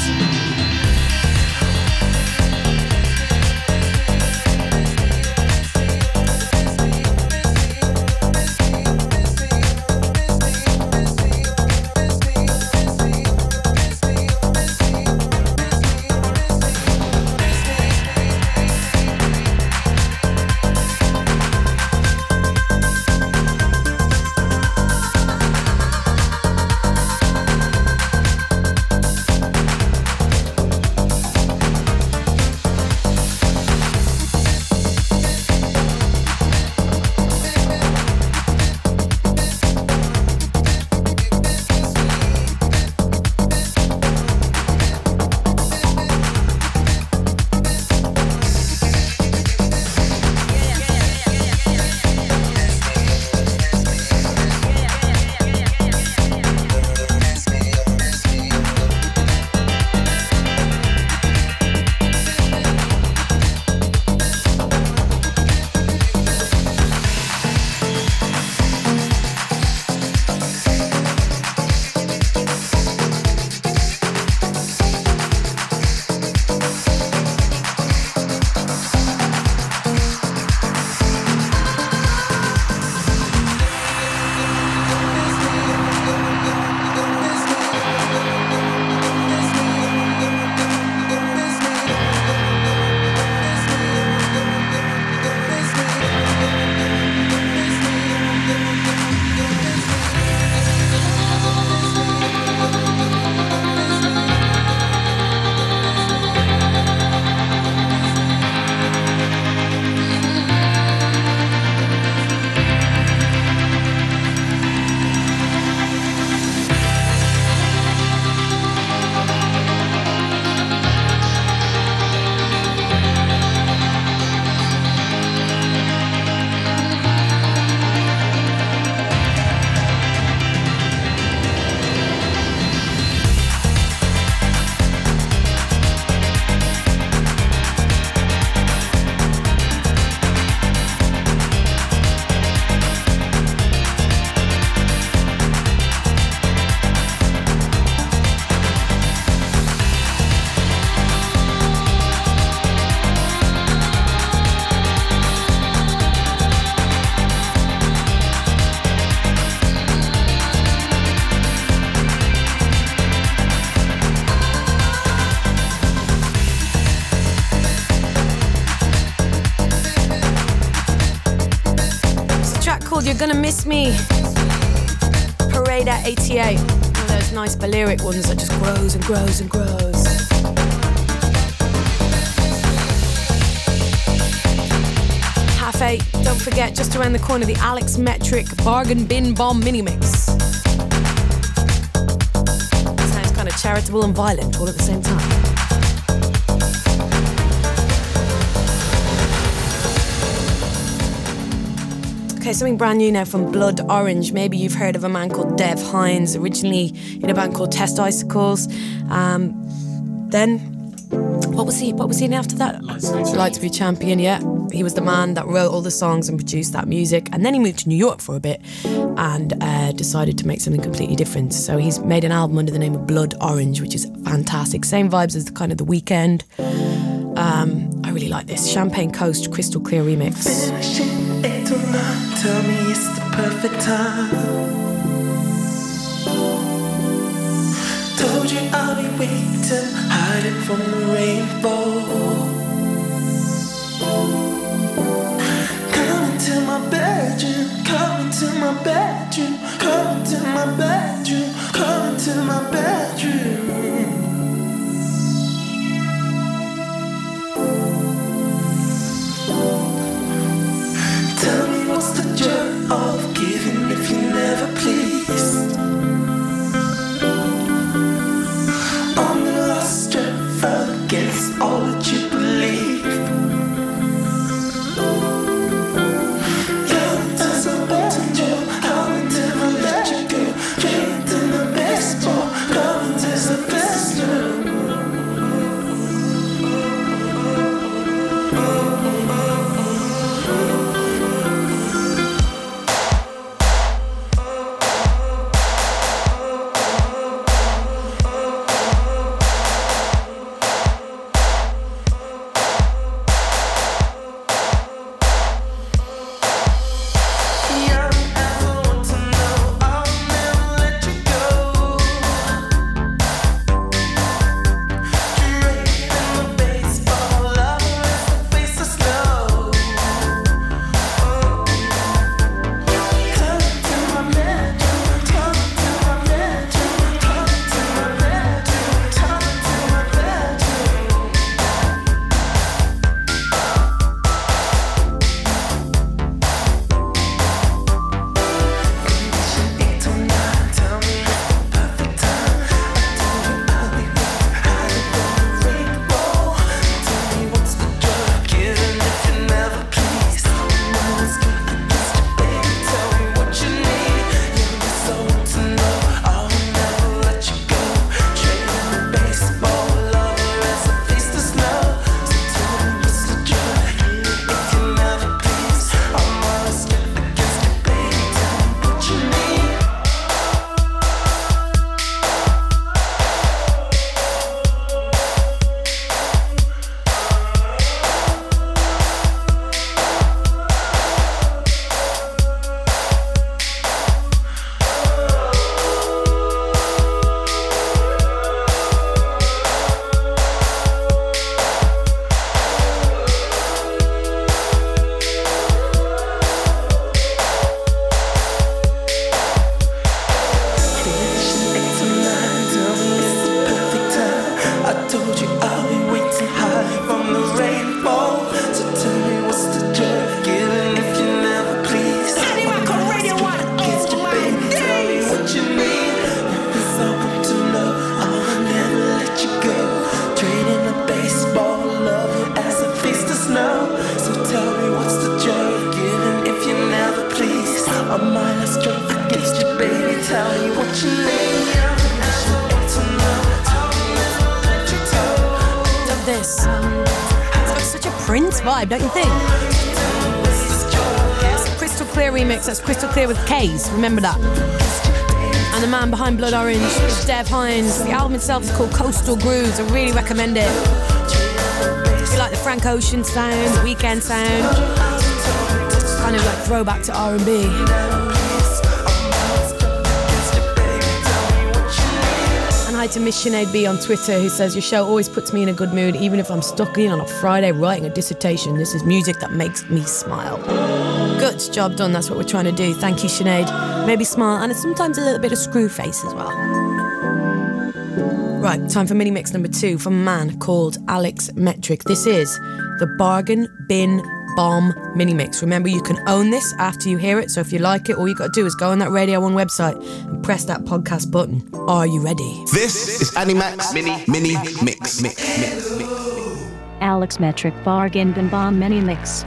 Gonna Miss Me. Parade at 88. One of those nice Balearic ones that just grows and grows and grows. Half eight. Don't forget, just around the corner, the Alex Metric Bargain Bin Bomb Mini Mix. Sounds kind of charitable and violent all at the same time. Okay, something brand new now from Blood Orange. Maybe you've heard of a man called Dev Hynes, originally in a band called Test Icicles. Um, then, what was he? What was he in after that? Lightspeed Champion. Yeah, he was the man that wrote all the songs and produced that music. And then he moved to New York for a bit and uh, decided to make something completely different. So he's made an album under the name of Blood Orange, which is fantastic. Same vibes as the kind of the Weeknd. Um, I really like this Champagne Coast Crystal Clear remix. Tell me it's the perfect time. Told you I'll be waiting, hiding from the rainbow. Come into my bedroom, come into my bedroom, come into my bedroom, come into my bedroom. Tell me K's. Remember that. And the man behind Blood Orange is Dev Hynes. The album itself is called Coastal Grooves. I really recommend it. If you like the Frank Ocean sound, the Weeknd sound, kind of like throwback to R&B. And hi to Miss Sinead B on Twitter who says, Your show always puts me in a good mood, even if I'm stuck in on a Friday writing a dissertation. This is music that makes me smile. Good job done. That's what we're trying to do. Thank you, Sinead. Maybe smile and sometimes a little bit of screw face as well. Right, time for mini mix number two from a man called Alex Metric. This is the Bargain Bin Bomb mini mix. Remember, you can own this after you hear it. So if you like it, all you got to do is go on that Radio 1 website and press that podcast button. Are you ready? This is Annie Mac's Mini Mini Mix. mix, mix. Alex Metric Bargain Bin Bomb Mini Mix.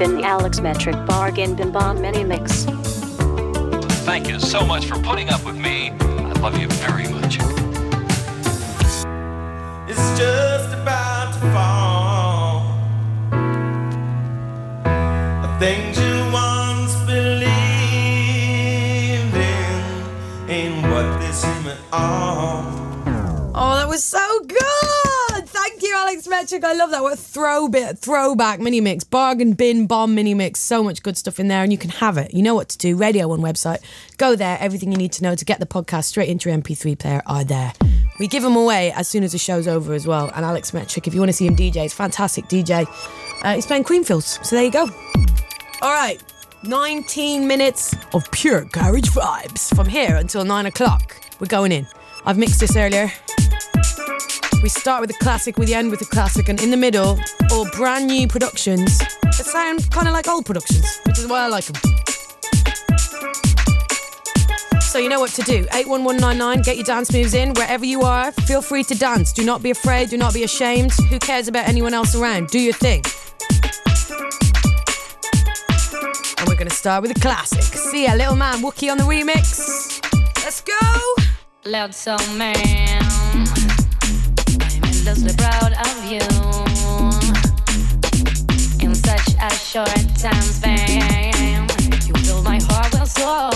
Been the Alex Metric Bargain Bin Bomb Mini Mix. Thank you so much for putting up Metric. I love that. What throw bit, throwback mini mix, bargain bin bomb mini mix. So much good stuff in there, and you can have it. You know what to do. Radio One website. Go there. Everything you need to know to get the podcast straight into your MP3 player are there. We give them away as soon as the show's over as well. And Alex Metric, if you want to see him DJ, he's fantastic DJ. Uh, he's playing Creamfields. So there you go. All right. 19 minutes of pure garage vibes from here until 9 o'clock. We're going in. I've mixed this earlier. We start with a classic, we end with a classic, and in the middle, all brand new productions that sound kind of like old productions, which is why I like them. So you know what to do. 81199, get your dance moves in wherever you are. Feel free to dance. Do not be afraid, do not be ashamed. Who cares about anyone else around? Do your thing. And we're gonna start with a classic. Sia, little man Wookie on the remix. Let's go! Loud soul man, I'm proud of you. In such a short time span, you fill my heart with soul.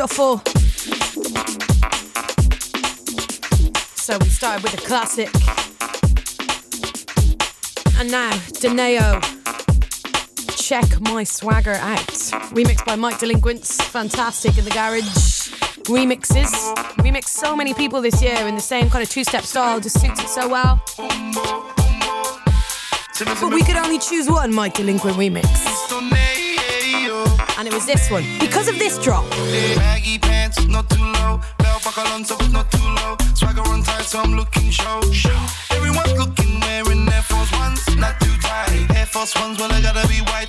Shuffle. So we started with a classic. And now, Deneo. Check my swagger out. Remixed by Mike Delinquents. Fantastic in the garage. Remixes. Remixed so many people this year in the same kind of two step style, just suits it so well. But we could only choose one Mike Delinquent remix. And it was this one. Because of this drop. Baggy pants, not too low. Belt buckle on top, not too low. Swagger on tight, so I'm looking show. Everyone's looking, wearing Air Force Ones, not too tight. Air Force Ones, well, I gotta be white.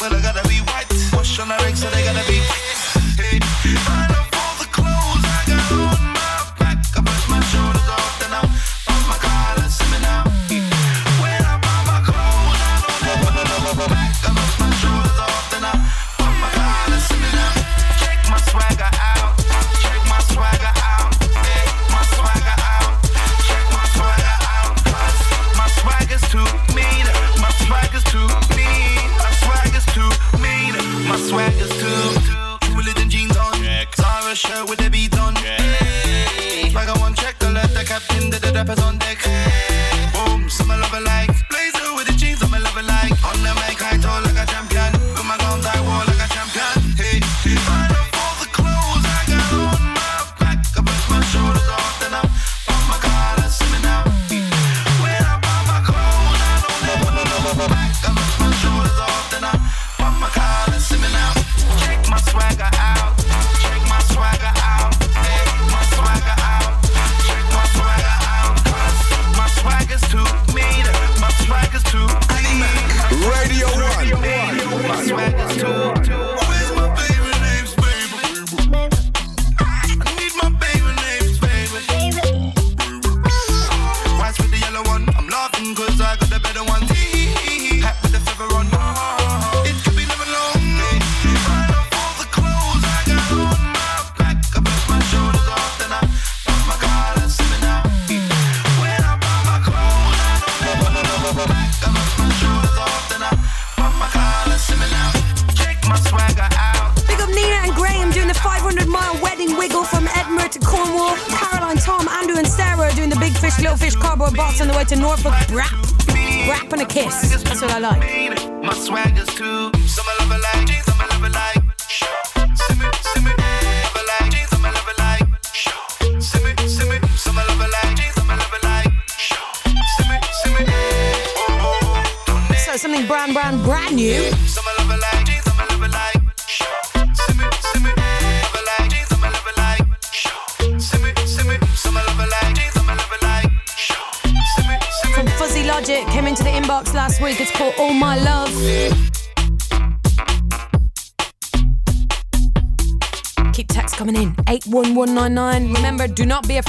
Well, I gotta be white. Wash on the rig, so they gotta be. Hey,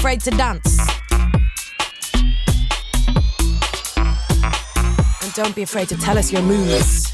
afraid to dance. And don't be afraid to tell us your moves.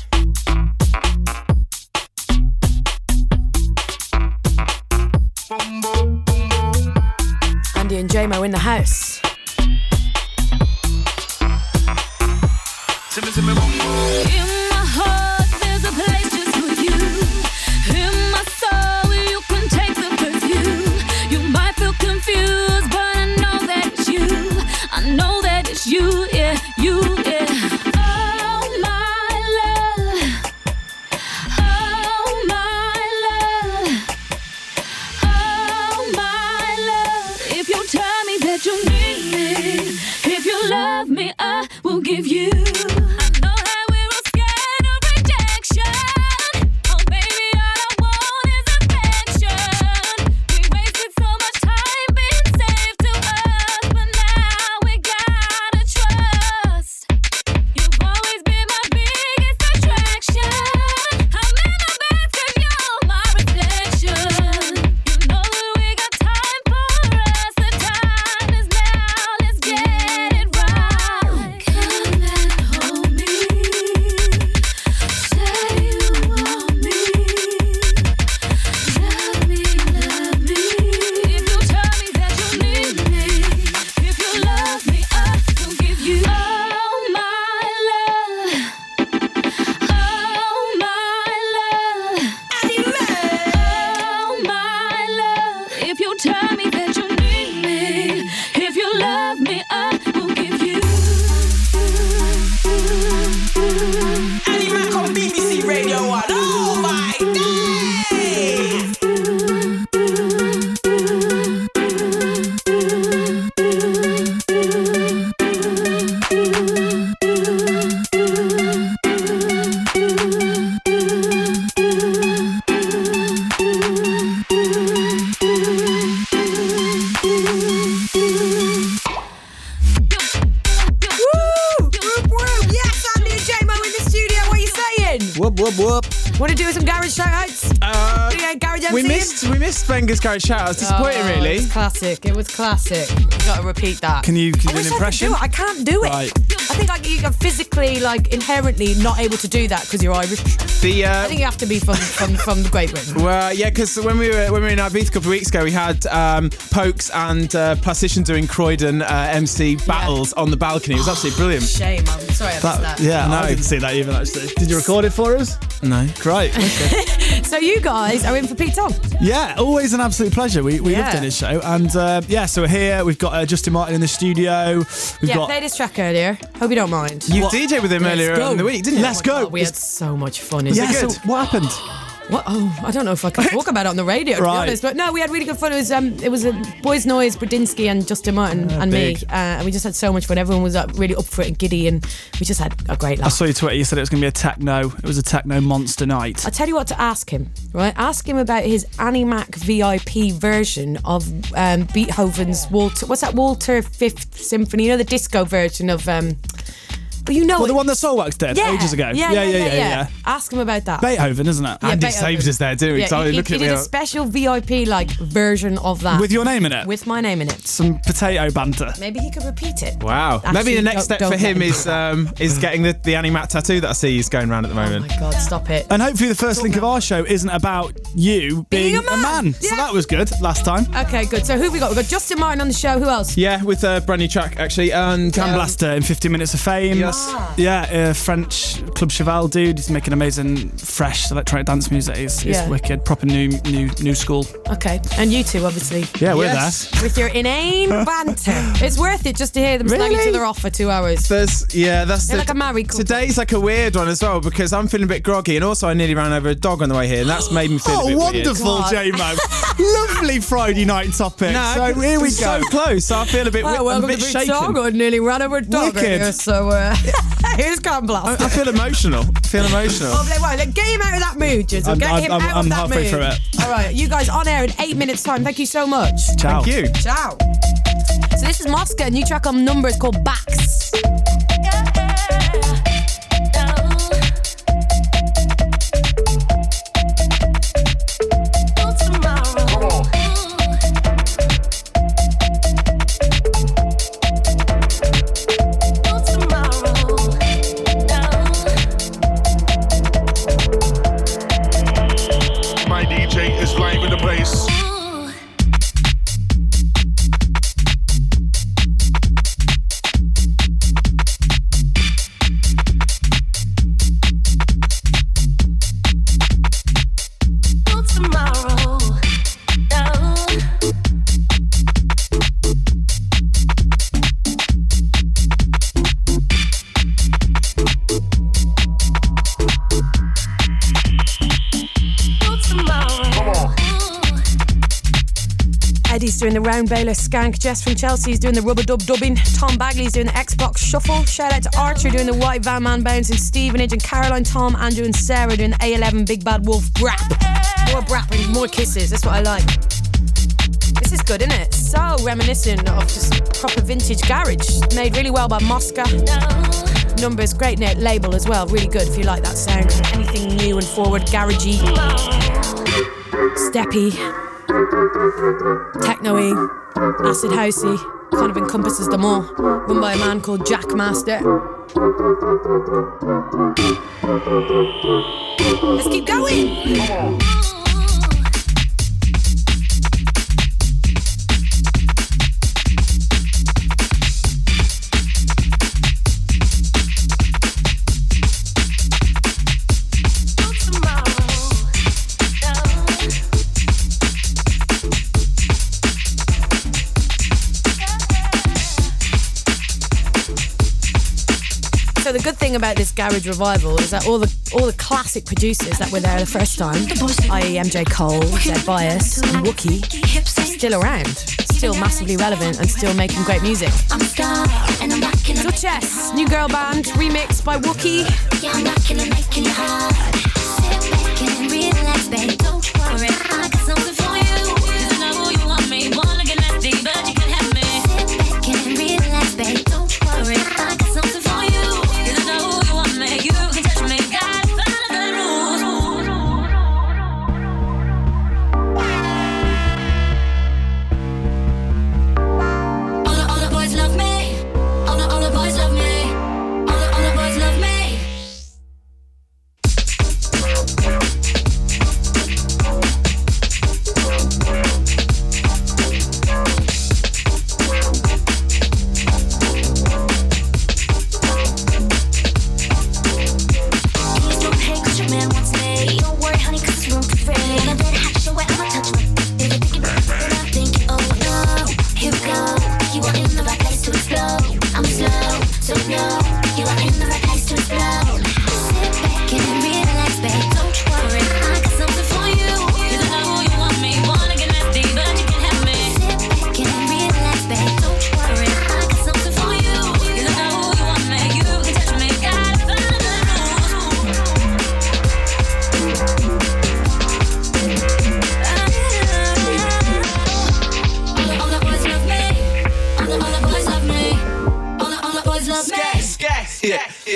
Shout. It's disappointing, Oh, really. It's classic. It was classic. You got to repeat that. Can you give an impression? I do it. I can't do it. I think like you are physically, like inherently, not able to do that because you're Irish. The uh, I think you have to be from from, from Great Britain. well, uh, yeah, because when we were when we were in Ibiza a couple of weeks ago, we had um, Pokes and uh, Plastician doing Croydon uh, MC battles on the balcony. It was absolutely brilliant. Shame. I'm sorry I missed that. yeah, I didn't see that even actually. Did you record it for us? no, great. Okay. So you guys are in for Pete Tong. Yeah, always an absolute pleasure. We, we yeah. doing this show. And uh, yeah, so we're here. We've got uh, Justin Martin in the studio. We've yeah, got... played his track earlier. Hope you don't mind. You what? DJed with him Let's earlier go. in the week, didn't you? Let's oh go. We had so much fun. Is Yeah, so what happened? What? Oh, I don't know if I can talk about it on the radio, to Right. be honest. But no, we had really good fun. It was um, it was a Boys Noize, Brodinski, and Justin Martin and big. me, uh, and we just had so much fun. Everyone was up, really up for it and giddy, and we just had a great laugh. I saw your Twitter. You said it was going to be a techno. It was a techno monster night. I tell you what to ask him, right? Ask him about his Annie Mac VIP version of um, Beethoven's Walter. What's that? Walter Fifth Symphony. You know the disco version of. Um, but you know Well, the one that Soulwax did yeah, ages ago. Yeah, yeah, yeah, yeah. yeah, Ask him about that. Beethoven, isn't it? Yeah, Andy Beethoven. saved us there, didn't he? Yeah, he, he, look he at me did a special VIP like version of that With your name in it. with my name in it. Some potato banter. Maybe he could repeat it. Wow. Actually, Maybe the next step for him is um, is getting the, the Annie Mac tattoo that I see is going around at the moment. Oh my god, stop it. And hopefully, the first link of our show isn't about you being, a man. So that was good last time. Okay, good. So who have we got? We've got Justin Martin on the show. Who else? Yeah, with a brand new track actually, and Canblaster in 15 Minutes of Fame. Yes. Yeah, uh, French Club Cheval dude. He's making amazing, fresh electronic dance music. He's, he's Yeah. wicked. Proper new, new, new school. Okay, and you two, obviously. Yeah, we're Yes. With your inane banter, it's worth it just to hear them slag each Really? other off for two hours. There's yeah, that's the- like a married couple. Today's like a weird one as well because I'm feeling a bit groggy and also I nearly ran over a dog on the way here and that's made me feel a Oh, bit wonderful, weird. Jaymo. Lovely Friday night topic. No, so here we it's go. So close. So I feel a bit, Well, wi- I'm a welcome bit to Big shaken. Dog. I nearly ran over a dog Wicked. earlier, so uh, here's Cam Blast. I, I feel emotional. I feel emotional. Oh, like, well, get him out of that mood, Jizzle. I'm- Get I'm- him I'm- out I'm of that halfway mood. through it. All right, you guys on air in eight minutes' time. Thank you so much. Ciao. Thank you. Ciao. So this is Mosca, a new track on numbers called Bax. Doing the Round Baylor Skank. Jess from Chelsea's doing the Rubber Dub Dubbing. Tom Bagley's doing the Xbox Shuffle. Shout out to Archer doing the White Van Man Bounce and Stevenage and Caroline, Tom, Andrew, and Sarah doing the A11 Big Bad Wolf Brap. More brap more kisses. That's what I like. This is good, isn't it? So reminiscent of just proper vintage garage. Made really well by Mosca. Numbers, great net label as well. Really good if you like that sound. Anything new and forward, garagey, steppy, techno-y, acid housey. Kind of encompasses them all. Run by a man called Jackmaster. Let's keep going. Thing about this garage revival is that all the all the classic producers that were there the first time, i.e. MJ Cole, Zed Bias, and Wookie, still around, still massively relevant, and still making great music. Duchess, new girl band, remixed by Wookie. Yeah,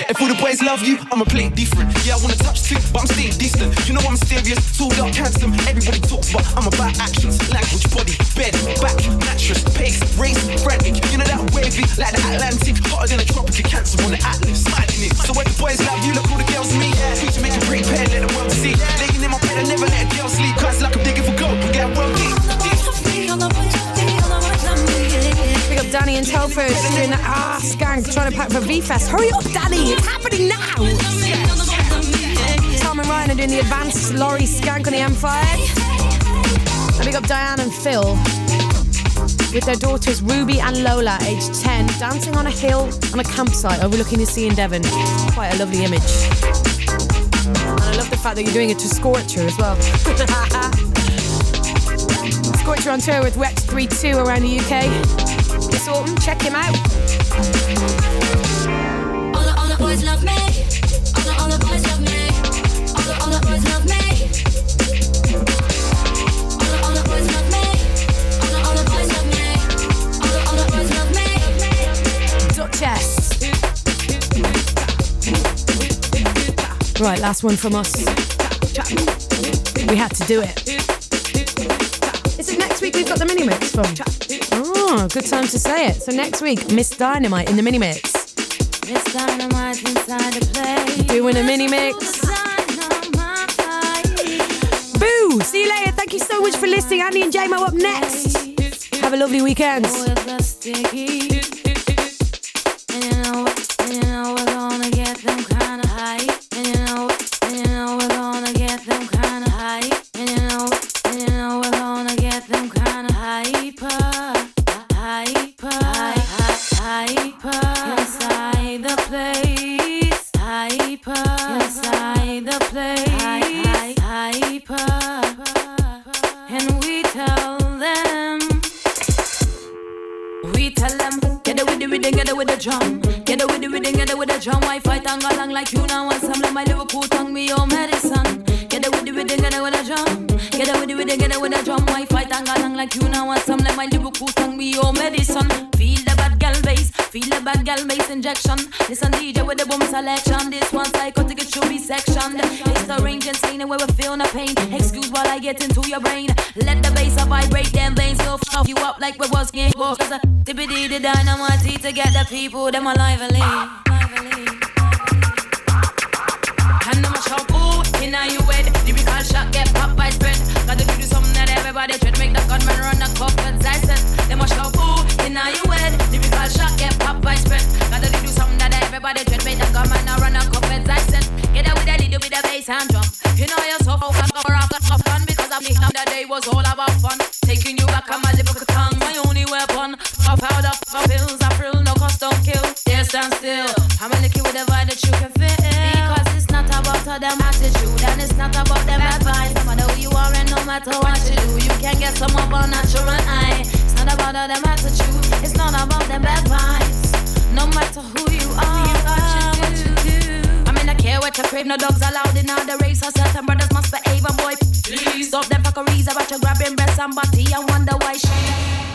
if all the boys love you, I'ma play it different. Yeah, I wanna touch too, but I'm staying distant. You know I'm mysterious, sold out handsome. Everybody talks, but I'm about actions. Language, body, bed, back, mattress, pace, race, frantic. You know that wavy, like the Atlantic, hotter than a tropical cancer on the atlas. Smiling it. So when the boys love you, look all the girls me. Teach you make a great pair, let the world see. Laying in my bed, I never let a girl sleep. Cause like I'm digging for gold, we got world deep. Danny and Telford doing that ah skank trying to pack for V-Fest. Hurry up, Danny! It's happening now! Tom and Ryan are doing the advanced lorry skank on the M5. And big up Diane and Phil with their daughters Ruby and Lola, aged 10, dancing on a hill on a campsite overlooking the sea in Devon. Quite a lovely image. And I love the fact that you're doing it to Scorcher as well. Scorcher on tour with Wretch 32 around the UK this autumn. Check him out. All the, all the boys love me. All the, all the boys love me. All the, all the boys love me. All the, all the boys love me. All the, all the boys love me. All the, all the boys love me. Duchess. Right, last one from us. We had to do it. Is it next week we've got the mini mix from? Oh, good time to say it. So next week, Ms. Dynamite in the mini mix. Ms. Dynamite inside the place. Doing a mini mix. Boo! See you later. Thank you so much for listening. Andy and Jaymo up next. Have a lovely weekend. Selection. This one psychotic, it should be sectioned. It's the range insane where we feel no pain. Excuse while I get into your brain. Let the bass vibrate, them veins go f you up like we was game. Cause the dippity the dynamite to get the people them alive and And I'm a shout ooh, in you head. Lyrical shot get popped by spread. Gotta do something that everybody dread. Make the gunman run a cup and I said. Them a shout ooh, in you head. Lyrical shot get popped by spread. Gotta do something that everybody dread. Of drum. You know you're so far off the fun because I'm thinking that day was all about fun. Taking you back on my lyrical tongue, my only weapon. A powder, a pills, a frill, no cost, don't kill. There stand still. I'm a liquid with a vibe that you can feel. Because it's not about them attitude and it's not about them advice. No matter who you are and no matter what you do, you can get some of a natural eye. It's not about them attitude, it's not about them advice. No matter who you crave. No dogs allowed in all the race. So certain brothers must behave, and boy, please stop them fuckeries about your grabbing breasts and body and wonder why she.